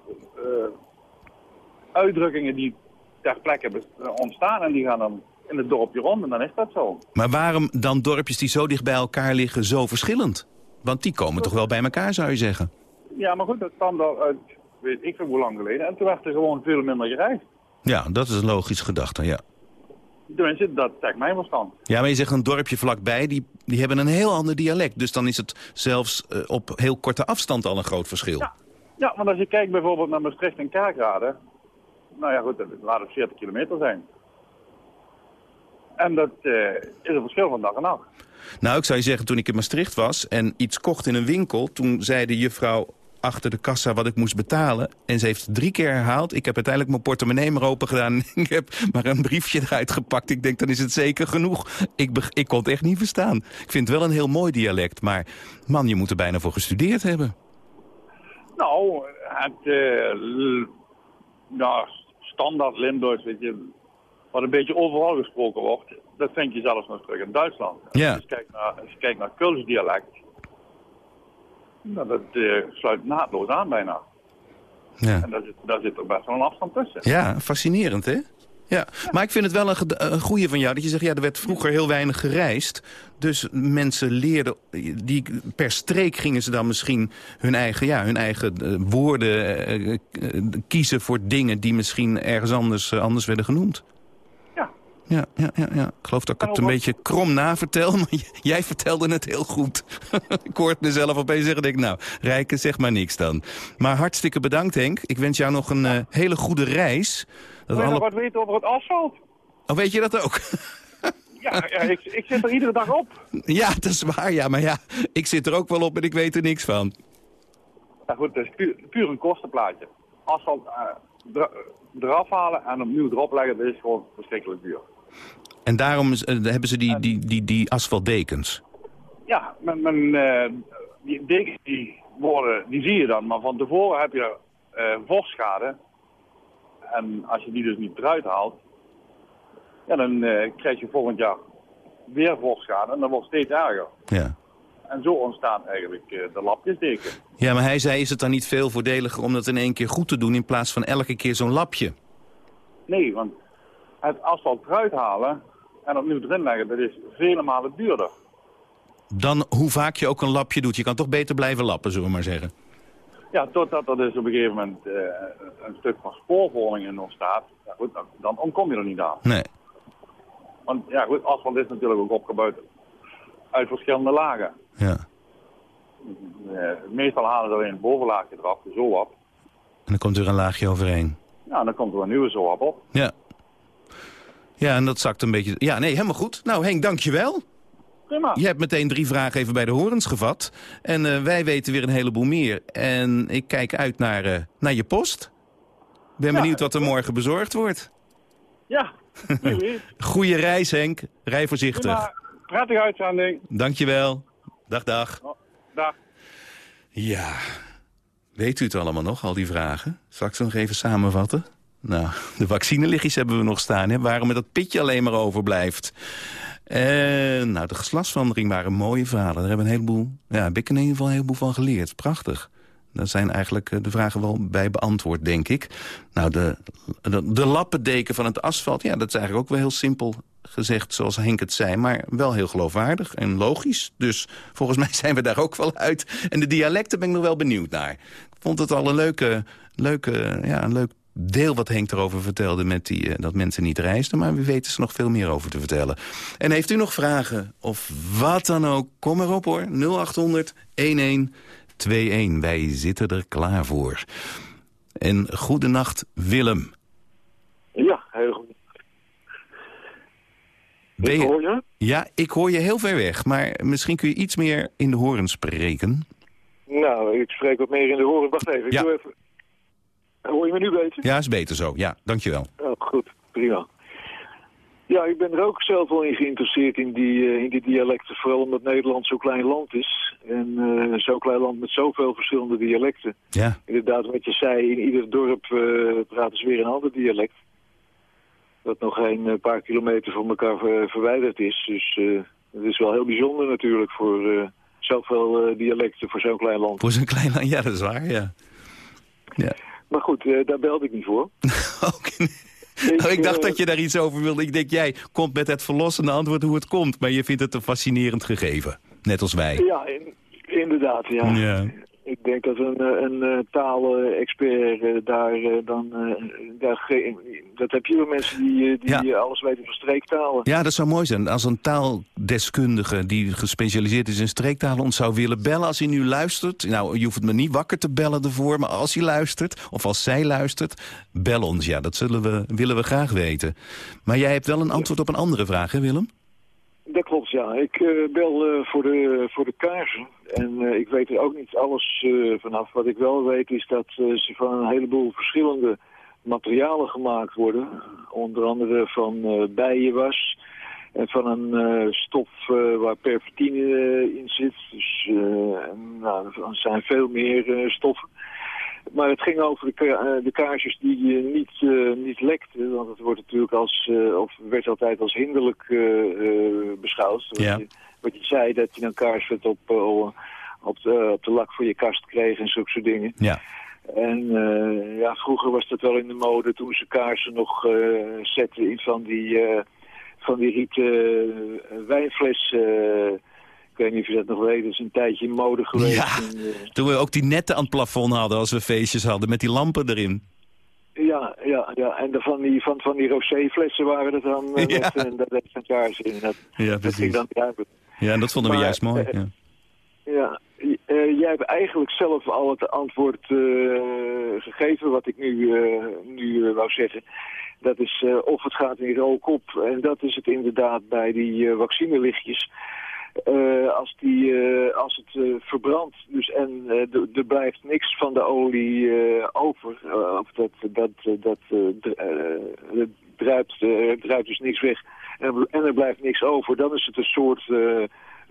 uitdrukkingen die ter plekke ontstaan en die gaan dan in het dorpje rond en dan is dat zo. Maar waarom dan dorpjes die zo dicht bij elkaar liggen zo verschillend? Want die komen toch wel bij elkaar, zou je zeggen? Ja, maar goed, dat kwam uit, weet ik veel hoe lang geleden. En toen werd er gewoon veel minder gereisd. Ja, dat is een logische gedachte, ja. Tenminste, dat zegt mijn verstand. Ja, maar je zegt een dorpje vlakbij, die, die hebben een heel ander dialect. Dus dan is het zelfs eh, op heel korte afstand al een groot verschil. Ja. Ja, want als je kijkt bijvoorbeeld naar Maastricht en Kerkrade... Nou ja, goed, dat laat het 40 kilometer zijn. En dat eh, is een verschil van dag en nacht. Nou, ik zou je zeggen, toen ik in Maastricht was en iets kocht in een winkel... toen zei de juffrouw achter de kassa wat ik moest betalen. En ze heeft het drie keer herhaald. Ik heb uiteindelijk mijn portemonnee maar open gedaan. *laughs* ik heb maar een briefje eruit gepakt. Ik denk, dan is het zeker genoeg. Ik, ik kon het echt niet verstaan. Ik vind het wel een heel mooi dialect. Maar man, je moet er bijna voor gestudeerd hebben. Nou, het ja, standaard Limburgs, weet je, wat een beetje overal gesproken wordt, dat vind je zelfs nog terug in Duitsland. Ja. Als je kijkt naar, als je kijkt naar dialect, nou, dat eh, sluit naadloos aan bijna. Ja. En daar zit, daar zit er best wel een afstand tussen. Ja, fascinerend, hè? Ja, maar ik vind het wel een, goeie van jou dat je zegt... ja, er werd vroeger heel weinig gereisd. Dus mensen leerden... Die, per streek gingen ze dan misschien hun eigen, ja, hun eigen eh, woorden eh, kiezen... voor dingen die misschien ergens anders, anders werden genoemd. Ja. Ja, ja, ja. Ik geloof dat ik het een beetje krom navertel, *laughs* maar jij vertelde het heel goed. *laughs* ik hoor het mezelf opeens zeggen, denk ik, nou, Rijke, zeg maar niks dan. Maar hartstikke bedankt, Henk. Ik wens jou nog een eh, hele goede reis. Dat Wil je nog wat weten over het asfalt? Oh, weet je dat ook? Ja, ja ik, ik zit er iedere dag op. *laughs* ja, dat is waar, ja. Maar ja, ik zit er ook wel op en ik weet er niks van. Ja goed, dat is puur, puur een kostenplaatje. Asfalt eh, eraf halen en opnieuw erop leggen, dat is gewoon verschrikkelijk duur. En daarom is- eh, hebben ze die, die, die, die asfaltdekens. Ja, men, men, eh, die dekens die, worden, die zie je dan, maar van tevoren heb je eh vorschade. En als je die dus niet eruit haalt, ja, dan krijg je volgend jaar weer vorschade en dat wordt steeds erger. Ja. En zo ontstaan eigenlijk de lapjesdeken. ja, maar hij zei, is het dan niet veel voordeliger om dat in één keer goed te doen... in plaats van elke keer zo'n lapje? Nee, want het asfalt eruit halen en opnieuw erin leggen, dat is vele malen duurder. Dan hoe vaak je ook een lapje doet. Je kan toch beter blijven lappen, zullen we maar zeggen. Ja, totdat er dus op een gegeven moment eh, een stuk van spoorvorming in ontstaat. Ja, goed, dan, dan ontkom je er niet aan. Nee. Want ja, goed, asfalt is natuurlijk ook opgebouwd uit verschillende lagen. Ja. Eh, meestal halen ze alleen het bovenlaagje eraf, de zoap. En dan komt er een laagje overheen. Ja, en dan komt er een nieuwe zoap op. Ja. Ja, en dat zakt een beetje... Ja, nee, helemaal goed. Nou, Henk, dankjewel. Prima. Je hebt meteen drie vragen even bij de horens gevat. En eh, wij weten weer een heleboel meer. En ik kijk uit naar, eh, naar je post. Ben Ja, benieuwd wat er morgen bezorgd wordt. Ja. *laughs* Goeie reis, Henk. Rij voorzichtig. Prima. Prettige uitzending. Dankjewel. Dag, dag. Dag. Ja, weet u het allemaal nog, al die vragen? Zal ik ze nog even samenvatten? Nou, de vaccinelichtjes hebben we nog staan, hè, waarom er dat pitje alleen maar overblijft. En nou, de geslachtsverandering waren mooie verhalen. Daar hebben we een heleboel, ja, heb ik in ieder geval een heleboel van geleerd. Prachtig. Daar zijn eigenlijk eh, de vragen wel bij beantwoord, denk ik. Nou, de, de, de lappendeken van het asfalt, ja, dat is eigenlijk ook wel heel simpel gezegd, zoals Henk het zei. Maar wel heel geloofwaardig en logisch. Dus volgens *laughs* mij zijn we daar ook wel uit. En de dialecten ben ik nog wel benieuwd naar. Ik vond het al een leuke, leuke, ja, een leuk deel wat Henk erover vertelde... Met die, eh, dat mensen niet reisden, maar wie weet is er nog veel meer over te vertellen. En heeft u nog vragen of wat dan ook, kom erop hoor. 0800 1121. Wij zitten er klaar voor. En goedenacht, Willem. Ja, heel goed. Ben Ik je- hoor je? Ja, ik hoor je heel ver weg, maar misschien kun je iets meer in de horen spreken. Nou, ik spreek wat meer in de horen. Wacht even, ik Ja. doe even... Hoor je me nu beter? Ja, is beter zo. Ja, dankjewel. Oh, goed, prima. Ja, ik ben er ook zelf wel in geïnteresseerd in die, eh, in die dialecten. Vooral omdat Nederland zo'n klein land is. En eh, zo'n klein land met zoveel verschillende dialecten. Ja, Inderdaad, wat je zei, in ieder dorp eh, praten ze weer een ander dialect. Dat nog geen paar kilometer van elkaar ver- verwijderd is. Dus het is wel heel bijzonder natuurlijk voor zoveel dialecten voor zo'n klein land. voor zo'n klein land. Ja, dat is waar, ja. Ja. Maar goed, eh, daar belde ik niet voor. *laughs* Oké. Nou, ik dacht eh, dat je daar iets over wilde. Ik denk, jij komt met het verlossende antwoord hoe het komt. Maar je vindt het een fascinerend gegeven. Net als wij. Ja, in- inderdaad, ja. Ja. Ik denk dat een, eh, een, eh, taalexpert eh, daar dan... daar dat heb je wel mensen die, die Ja. alles weten van streektalen. Ja, dat zou mooi zijn. Als een taaldeskundige die gespecialiseerd is in streektalen ons zou willen bellen als hij nu luistert. Nou, je hoeft me niet wakker te bellen ervoor, maar als hij luistert, of als zij luistert, bel ons. Ja, dat zullen we, willen we graag weten. Maar jij hebt wel een antwoord op een andere vraag, hè Willem? Dat klopt, ja. Ik eh, bel eh, voor, de, voor de kaarsen. En eh, ik weet er ook niet alles vanaf. Wat ik wel weet is dat ze van een heleboel verschillende materialen gemaakt worden. Onder andere van bijenwas. En van een stof waar pervertine eh, in zit. Dus nou, er zijn veel meer stoffen. Maar het ging over de, ka- eh, de kaarsjes die eh, niet, eh, niet lekten. Want het wordt natuurlijk als, eh, of werd altijd als hinderlijk eh, eh, beschouwd. Wat, je, wat je zei, dat je een kaarsvet op, op, de, op de lak voor je kast kreeg en zulke soort dingen. Ja. En ja, vroeger was dat wel in de mode toen ze kaarsen nog zetten in van die, eh, van die rieten uh, wijnflessen. Ik weet niet of je dat nog weet, dat is een tijdje in mode geweest. Ja. En, eh, Toen we ook die netten aan het plafond hadden als we feestjes hadden met die lampen erin. Ja, ja, ja. En de, van die, van, van die rosé-flessen waren er dan Ja. met, en daar deed een kaars in. Dat, Ja, dat precies. ging dan ruiken. Ja, en dat vonden we juist mooi. eh, Ja. Ja, eh, jij hebt eigenlijk zelf al het antwoord gegeven wat ik nu, nu wou zeggen. Dat is of het gaat in rook op. En dat is het inderdaad bij die vaccinelichtjes. Eh, als, die, eh, als het eh, verbrandt dus en er- blijft niks van de olie over, of dat, dat, dat druipt, druipt dus niks weg en, er- en er blijft niks over, dan is het een soort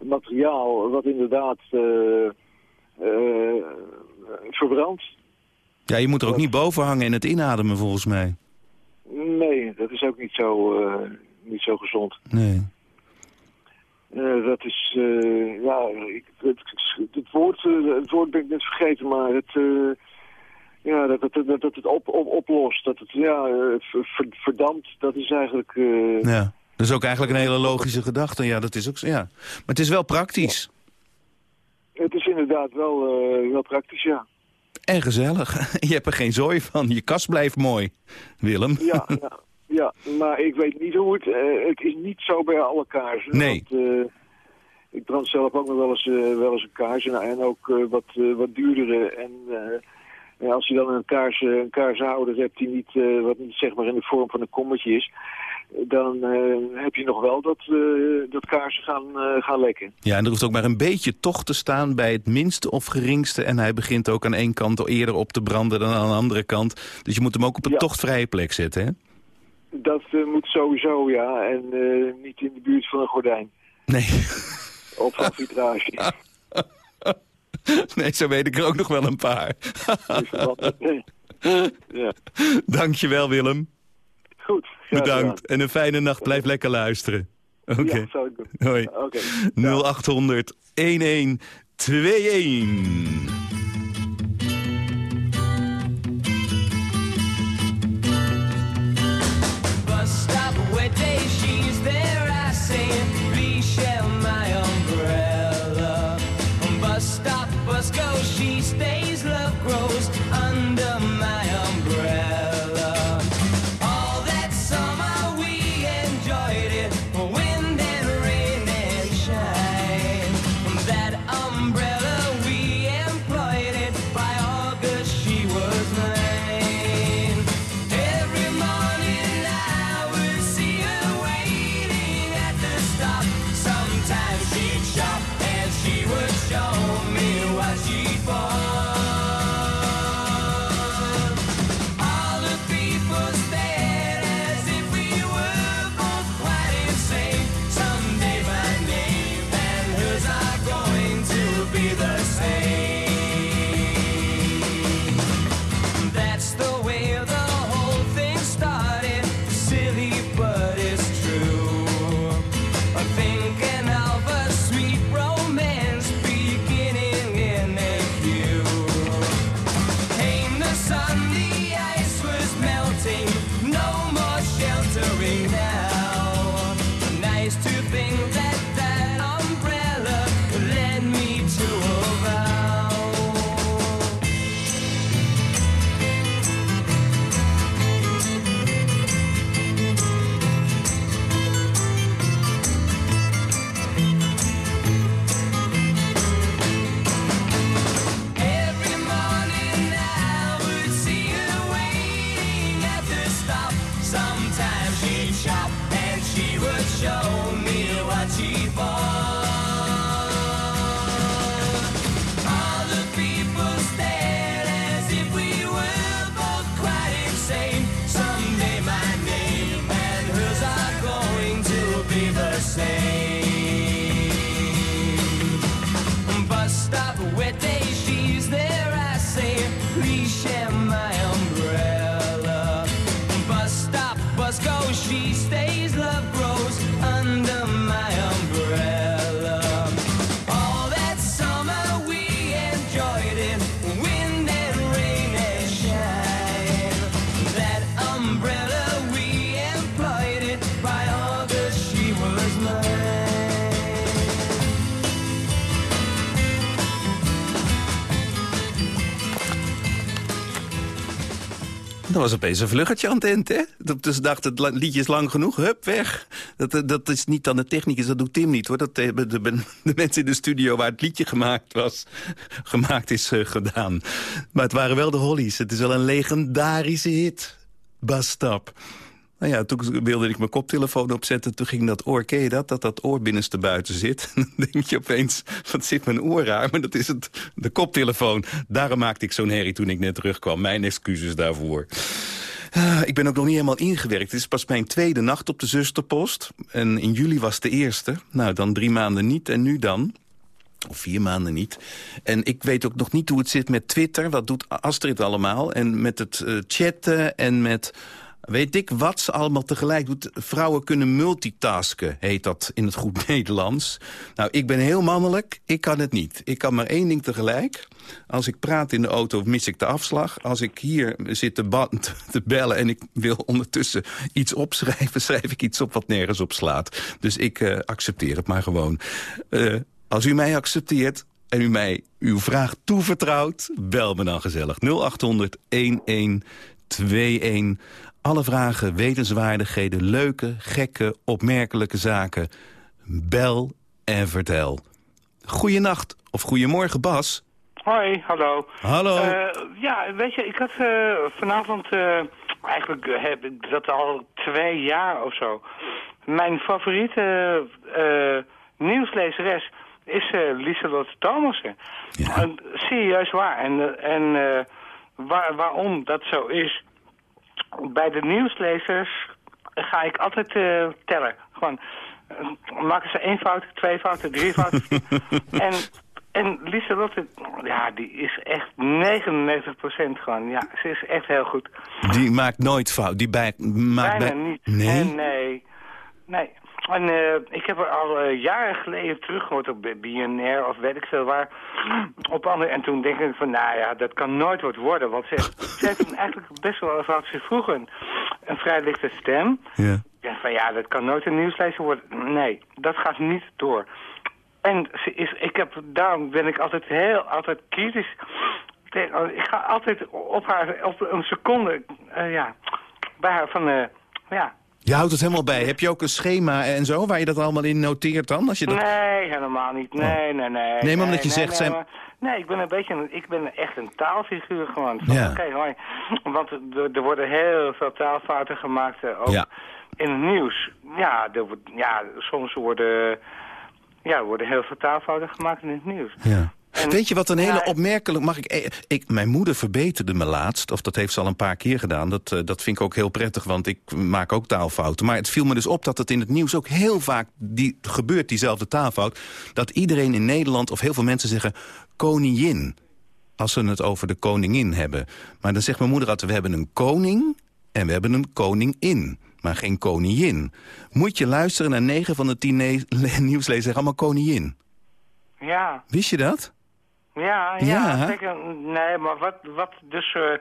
materiaal wat inderdaad verbrandt. ja, je moet er ook niet boven hangen en het inademen volgens mij. Nee, dat is ook niet zo, niet zo gezond. Nee. Eh, dat is, eh, ja, ik, het, het, woord, eh, het woord ben ik net vergeten, maar het, ja, dat, het- dat, dat het op, op, oplost, dat het ja, ver- ver- verdampt, dat is eigenlijk, Ja. Dat is ook eigenlijk een hele logische gedachte. Ja, dat is ook. Ja. Maar het is wel praktisch. het is inderdaad wel, wel praktisch, ja. En gezellig. *laughs* Je hebt er geen zooi van. Je kast blijft mooi, Willem. Ja, *laughs* ja, ja, maar ik weet niet hoe het, eh, het is niet zo bij alle kaarsen. Nee. Want, eh, ik brand zelf ook nog wel eens, eh, wel eens een kaars en, en ook wat, wat duurdere. En eh, ja, als je dan een, kaars, een kaarshouder hebt die niet, wat niet zeg maar in de vorm van een kommetje is, dan heb je nog wel dat, eh, dat kaarsen gaan, gaan lekken. Ja, en er hoeft ook maar een beetje tocht te staan bij het minste of geringste. En hij begint ook aan één kant eerder op te branden dan aan de andere kant. Dus je moet hem ook op een Ja. tochtvrije plek zetten, hè? Dat eh, moet sowieso, ja, en eh, niet in de buurt van een gordijn Nee. of van vitrage. *laughs* nee, zo weet ik er ook nog wel een paar. *laughs* Ja. Dankjewel, Willem. Goed. Bedankt. En een fijne nacht. Blijf lekker luisteren. Oké. gedaan. Ja, zou ik doen. Hoi. Oké. 0800 1121. Was opeens een vluggetje aan het hè? Dus dacht, het liedje is lang genoeg, hup, weg. Dat, eh, dat is niet aan de technicus, dat doet Tim niet, hoor. Dat hebben de, de, de mensen in de studio waar het liedje gemaakt was, *laughs* gemaakt is eh, gedaan. Maar het waren wel de Hollies. Het is wel een legendarische hit. Bastap. Nou ja, toen wilde ik mijn koptelefoon opzetten. Toen ging dat oor, ken je dat? Dat dat oor binnenste buiten zit. *laughs* Dan denk je opeens, wat zit mijn oor raar? Maar dat is het, de koptelefoon. Daarom maakte ik zo'n herrie toen ik net terugkwam. Mijn excuses daarvoor. Ah, ik ben ook nog niet helemaal ingewerkt. Het is pas mijn tweede nacht op de zusterpost. En in juli was de eerste. Nou, dan drie maanden niet. En nu dan? Of vier maanden niet. En ik weet ook nog niet hoe het zit met Twitter. Wat doet Astrid allemaal? En met het eh, chatten en met... Weet ik wat ze allemaal tegelijk doet. Vrouwen kunnen multitasken, heet dat in het goed *laughs* Nederlands. Nou, ik ben heel mannelijk, ik kan het niet. Ik kan maar één ding tegelijk. Als ik praat in de auto, mis ik de afslag. Als ik hier zit te, *laughs* bellen en ik wil ondertussen iets opschrijven... *laughs* schrijf ik iets op wat nergens op slaat. Dus ik eh, accepteer het maar gewoon. Eh, als u mij accepteert, en u mij uw vraag toevertrouwt, bel me dan gezellig. 0800 1121. Alle vragen, wetenswaardigheden, leuke, gekke, opmerkelijke zaken. Bel en vertel. Goeienacht of goedemorgen, Bas. Hoi, hallo. Hallo. Eh, ja, weet je, ik had eh, vanavond, eh, eigenlijk heb ik dat al twee jaar of zo. Mijn favoriete nieuwslezeres is eh Lieselot Thomassen. En serieus waar. En, en waar, waarom dat zo is, bij de nieuwslezers ga ik altijd eh, tellen. Gewoon, eh, maken ze één fout, twee fouten, drie *laughs* fouten. en en Lieselotte, ja, die is echt 99% gewoon. Ja, ze is echt heel goed. Die maakt nooit fout. Die bij, maakt Bijna bij... niet. Nee? Nee. Nee. En eh, ik heb er al eh, jaren geleden teruggehoord op BNR of weet ik veel waar. Op andere, en toen denk ik van, nou ja, dat kan nooit wat worden. Want ze, ze heeft eigenlijk best wel, had ze vroeger een, een vrij lichte stem. Ja. Ik denk van, ja, dat kan nooit een nieuwslezer worden. Nee, dat gaat niet door. En ze is, ik heb, daarom ben ik altijd heel, altijd kritisch. Ik ga altijd op haar, op een seconde, eh, ja, bij haar van, ja. Je houdt het helemaal bij. Heb je ook een schema en zo waar je dat allemaal in noteert dan? Als je dat... Nee, helemaal niet. Nee, nee, nee. Nee, maar omdat je nee, zegt, nee, zijn- nee, ik ben een beetje, een, ik ben echt een taalfiguur gewoon. Ja. Oké, hoi. *laughs* Want er, er worden heel veel taalfouten gemaakt, eh, ook Ja. in het nieuws. Ja, er, ja, soms worden, ja, er worden heel veel taalfouten gemaakt in het nieuws. Ja. En- Weet je wat een hele Ja, opmerkelijk... Mag ik, eh, ik, mijn moeder verbeterde me laatst, of dat heeft ze al een paar keer gedaan. Dat, eh, dat vind ik ook heel prettig, want ik maak ook taalfouten. Maar het viel me dus op dat het in het nieuws ook heel vaak die, gebeurt, diezelfde taalfout. Dat iedereen in Nederland, of heel veel mensen zeggen... koningin, als ze het over de koningin hebben. Maar dan zegt mijn moeder altijd, we hebben een koning en we hebben een koningin. Maar geen koningin. Moet je luisteren naar negen van de tien *laughs* nieuwslezers, zeggen allemaal koningin. Ja, Wist je dat? Ja, ja, Ja. zeker. Nee, maar wat, wat, dus, eh,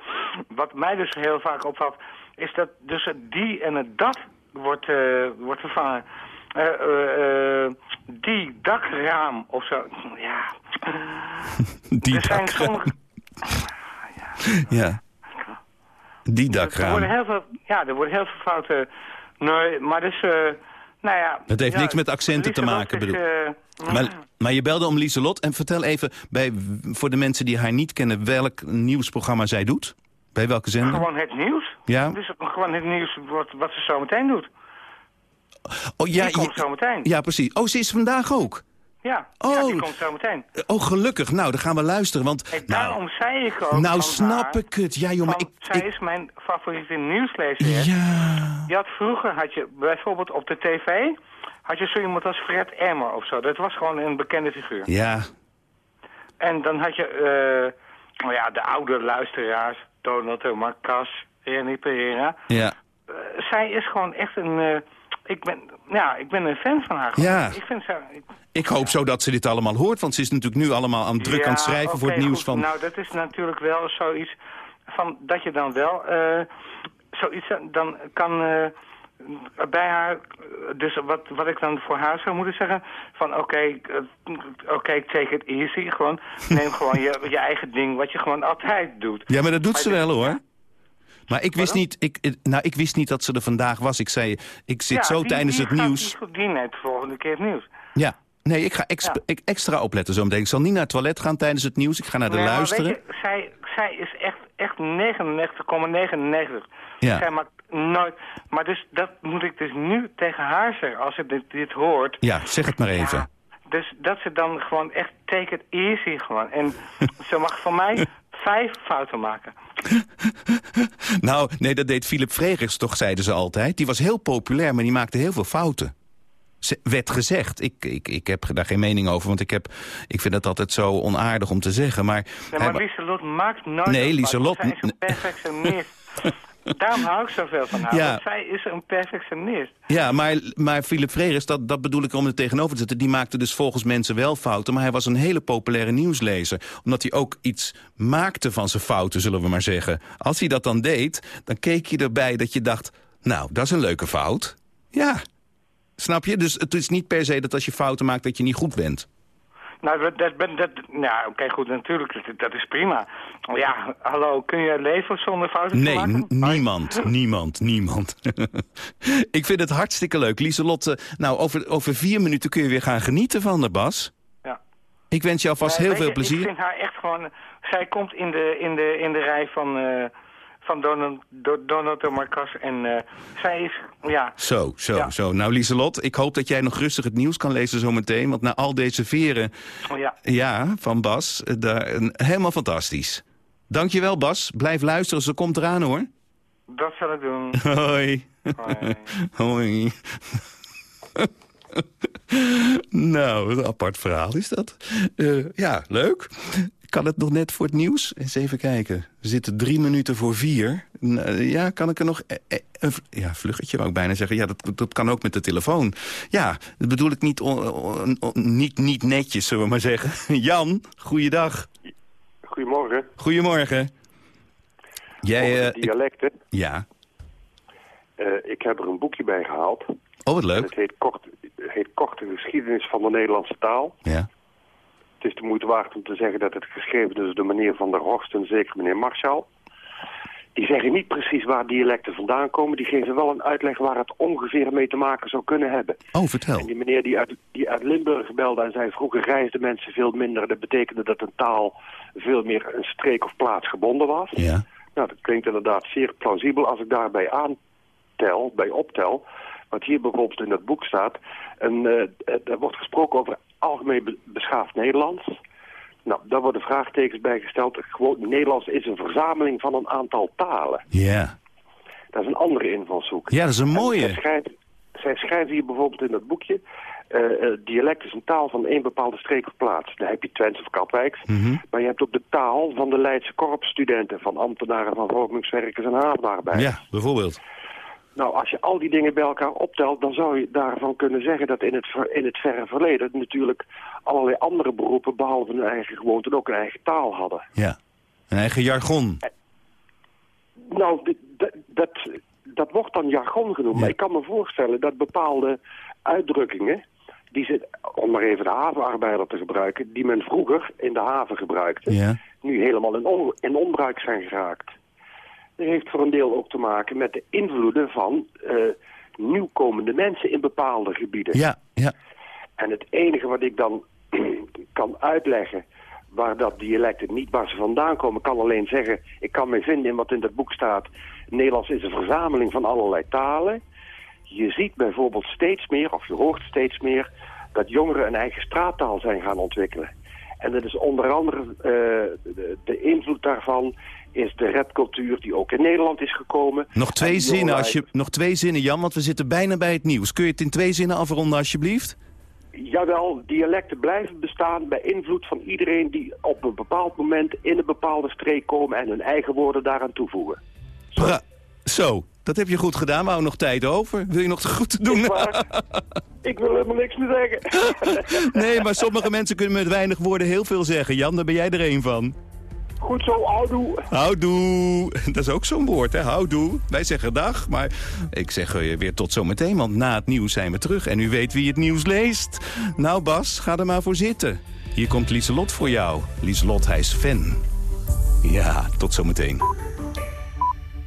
wat mij dus heel vaak opvalt, is dat dus het die en het dat wordt, eh, wordt vervangen. Eh, die dakraam of zo. Ja. *laughs* Die er zijn dakraam. sommige... *laughs* Ja. Die Er worden dakraam. heel veel, ja, er worden heel veel fouten. Nee, maar dus, eh, nou ja... Het heeft ja, niks met accenten te maken, is, bedoel eh, Maar, maar je belde om Lieselot en vertel even, bij, voor de mensen die haar niet kennen, welk nieuwsprogramma zij doet? Bij welke zender? Gewoon het nieuws. Ja? Dus gewoon het nieuws wat, wat ze zo meteen doet. Oh, ja, die komt zo meteen. ja, precies. Oh, ze is vandaag ook. Ja, Oh. ja, die komt zo meteen. Oh, gelukkig. Nou, dan gaan we luisteren, want... En nou, daarom zei ik ook nou snap haar, ik het. Ja, van, ik... zij ik is mijn favoriete nieuwslezer. ja... Je had vroeger, had je bijvoorbeeld op de tv, had je zo iemand als Fred Emmer of zo. Dat was gewoon een bekende figuur. Ja, En dan had je, eh, nou ja, de oude luisteraars, Donald de Marcas, René Pereira. ja. Eh, zij is gewoon echt een, eh, ik ben, ja, ik ben een fan van haar. Ja. Ik vind ze, ik- Ik hoop zo dat ze dit allemaal hoort, want ze is natuurlijk nu allemaal aan druk Ja, aan het schrijven voor het nieuws goed. van... Nou, dat is natuurlijk wel zoiets van dat je dan wel eh, zoiets eh, dan kan eh, bij haar. Dus wat, wat ik dan voor haar zou moeten zeggen van oké, oké, take it easy, gewoon neem gewoon je, je eigen ding wat je gewoon altijd doet. Ja, maar dat doet Maar ze dit- wel hoor. Maar ik wist, niet, ik, nou, ik wist niet dat ze er vandaag was. Ik zei, ik zit Ja, zo die- tijdens die het nieuws. Die, die neemt de volgende keer het nieuws. Ja, nee, ik ga exp- Ja. ik extra opletten zo meteen. Ik zal niet naar het toilet gaan tijdens het nieuws. Ik ga naar de Nee, luisteren. weet je, zij, zij is echt, echt 99,99. Ja. Zij maakt nooit... Maar dus, dat moet ik dus nu tegen haar zeggen, als ze dit, dit hoort. Ja, zeg het maar even. Ja, dus dat ze dan gewoon echt take it easy gewoon. En *laughs* ze mag van mij vijf fouten maken. *laughs* Nou, nee, dat deed Philip Vregers toch, zeiden ze altijd. Die was heel populair, maar die maakte heel veel fouten. Werd gezegd. Ik, ik, ik heb daar geen mening over, want ik, heb, ik vind het altijd zo onaardig om te zeggen. Maar, Nee, hij- maar Lieselot maakt nooit Nee, Lieselot- Zij is een *laughs* perfectionist. Daarom hou ik zoveel van haar. Ja. Want zij is een perfectionist. Ja, maar, maar Philip Vregers, dat, dat bedoel ik om het tegenover te zetten... die maakte dus volgens mensen wel fouten... maar hij was een hele populaire nieuwslezer. Omdat hij ook iets maakte van zijn fouten, zullen we maar zeggen. Als hij dat dan deed, dan keek je erbij dat je dacht... nou, dat is een leuke fout. Ja, snap je? Dus het is niet per se dat als je fouten maakt dat je niet goed bent. Nou, dat, dat, dat, ja, oké, goed, natuurlijk, dat, dat is prima. Ja, hallo, kun je leven zonder fouten te Nee, maken? n- *laughs* niemand, niemand, niemand. *laughs* ik vind het hartstikke leuk. Lieselotte, nou, over, over vier minuten kun je weer gaan genieten van de Bas. Ja. Ik wens je alvast Nee, heel veel je, plezier. Ik vind haar echt gewoon... Zij komt in de, in de, in de rij van, eh van Donald, Do- Donald Marcas. En eh, zij is, ja... Zo, zo, Ja. zo. Nou, Lieselot, ik hoop dat jij nog rustig het nieuws kan lezen zometeen. Want na al deze veren, oh ja. ja, van Bas, eh, daar, helemaal fantastisch. Dankjewel, Bas. Blijf luisteren, ze komt eraan, hoor. Dat zal ik doen. *laughs* Hoi. Hoi. Hoi. *laughs* nou, een apart verhaal is dat. Eh, ja, leuk. Kan het nog net voor het nieuws? Eens even kijken. We zitten drie minuten voor vier. Eh, ja, kan ik er nog... eh, eh, een ja, vluggetje wou ik bijna zeggen. Ja, dat, dat kan ook met de telefoon. Ja, dat bedoel ik niet, on- on- on- niet, niet netjes, zullen we maar zeggen. *laughs* Jan, goeiedag. Goedemorgen. Goedemorgen. Jij... Over eh, de dialecten. ja. Eh, ik heb er een boekje bij gehaald. Oh, wat En leuk. Het heet, kort, heet Korte Geschiedenis van de Nederlandse Taal. Ja. Het is de moeite waard om te zeggen dat het geschreven is door meneer Van der Horst en zeker meneer Marschall. Die zeggen niet precies waar dialecten vandaan komen. Die geven wel een uitleg waar het ongeveer mee te maken zou kunnen hebben. Oh, vertel. En die meneer die uit, die uit Limburg belde en zei vroeger reisden mensen veel minder. Dat betekende dat een taal veel meer een streek of plaats gebonden was. Ja. Nou, dat klinkt inderdaad zeer plausibel als ik daarbij aantel, bij optel, wat hier bijvoorbeeld in dat boek staat. En, eh, er wordt gesproken over algemeen be- beschaafd Nederlands. Nou, daar worden vraagtekens bij gesteld. Gewoon, Nederlands is een verzameling van een aantal talen. Ja. Dat is een andere invalshoek. Ja, dat is een En mooie. Zij schrijven, zij schrijven hier bijvoorbeeld in dat boekje... eh, eh, dialect is een taal van één bepaalde streek of plaats. Dan heb je Twents of Katwijks. Mhm. Maar je hebt ook de taal van de Leidse korpsstudenten... van ambtenaren, van vormingswerkers en havenarbeiders. Ja, bijvoorbeeld. Nou, als je al die dingen bij elkaar optelt, dan zou je daarvan kunnen zeggen dat in het, ver- in het verre verleden natuurlijk allerlei andere beroepen, behalve hun eigen gewoonten, ook een eigen taal hadden. Ja. Een eigen jargon. Nou, dat, dat, wordt dan jargon genoemd. Maar ik kan me voorstellen dat bepaalde uitdrukkingen, die ze, om maar even de havenarbeider te gebruiken, die men vroeger in de haven gebruikte, Ja. nu helemaal in, on, in onbruik zijn geraakt. Heeft voor een deel ook te maken met de invloeden van eh, nieuwkomende mensen in bepaalde gebieden. Ja, ja. En het enige wat ik dan *clears throat* kan uitleggen waar dat dialecten niet waar ze vandaan komen, kan alleen zeggen, ik kan me vinden in wat in dat boek staat. Nederlands is een verzameling van allerlei talen. Je ziet bijvoorbeeld steeds meer, of je hoort steeds meer, dat jongeren een eigen straattaal zijn gaan ontwikkelen. En dat is onder andere eh, de, de invloed daarvan is de rapcultuur die ook in Nederland is gekomen. Nog twee zinnen, als je, nog twee zinnen, Jan, want we zitten bijna bij het nieuws. Kun je het in twee zinnen afronden, alsjeblieft? Jawel, dialecten blijven bestaan bij invloed van iedereen die op een bepaald moment in een bepaalde streek komen en hun eigen woorden daaraan toevoegen. Pra- Zo, dat heb je goed gedaan. We houden nog tijd over. Wil je nog te goed te doen? Ik wil helemaal niks meer zeggen. *laughs* nee, maar sommige mensen kunnen met weinig woorden heel veel zeggen. Jan, daar ben jij er een van. Goed zo, houdoe. Houdoe. *laughs* Dat is ook zo'n woord, hè? Houdoe. Wij zeggen dag, maar ik zeg eh, weer tot zometeen, want na het nieuws zijn we terug. En u weet wie het nieuws leest. Nou Bas, ga er maar voor zitten. Hier komt Lieselot voor jou. Lieselot, hij is fan. Ja, tot zometeen.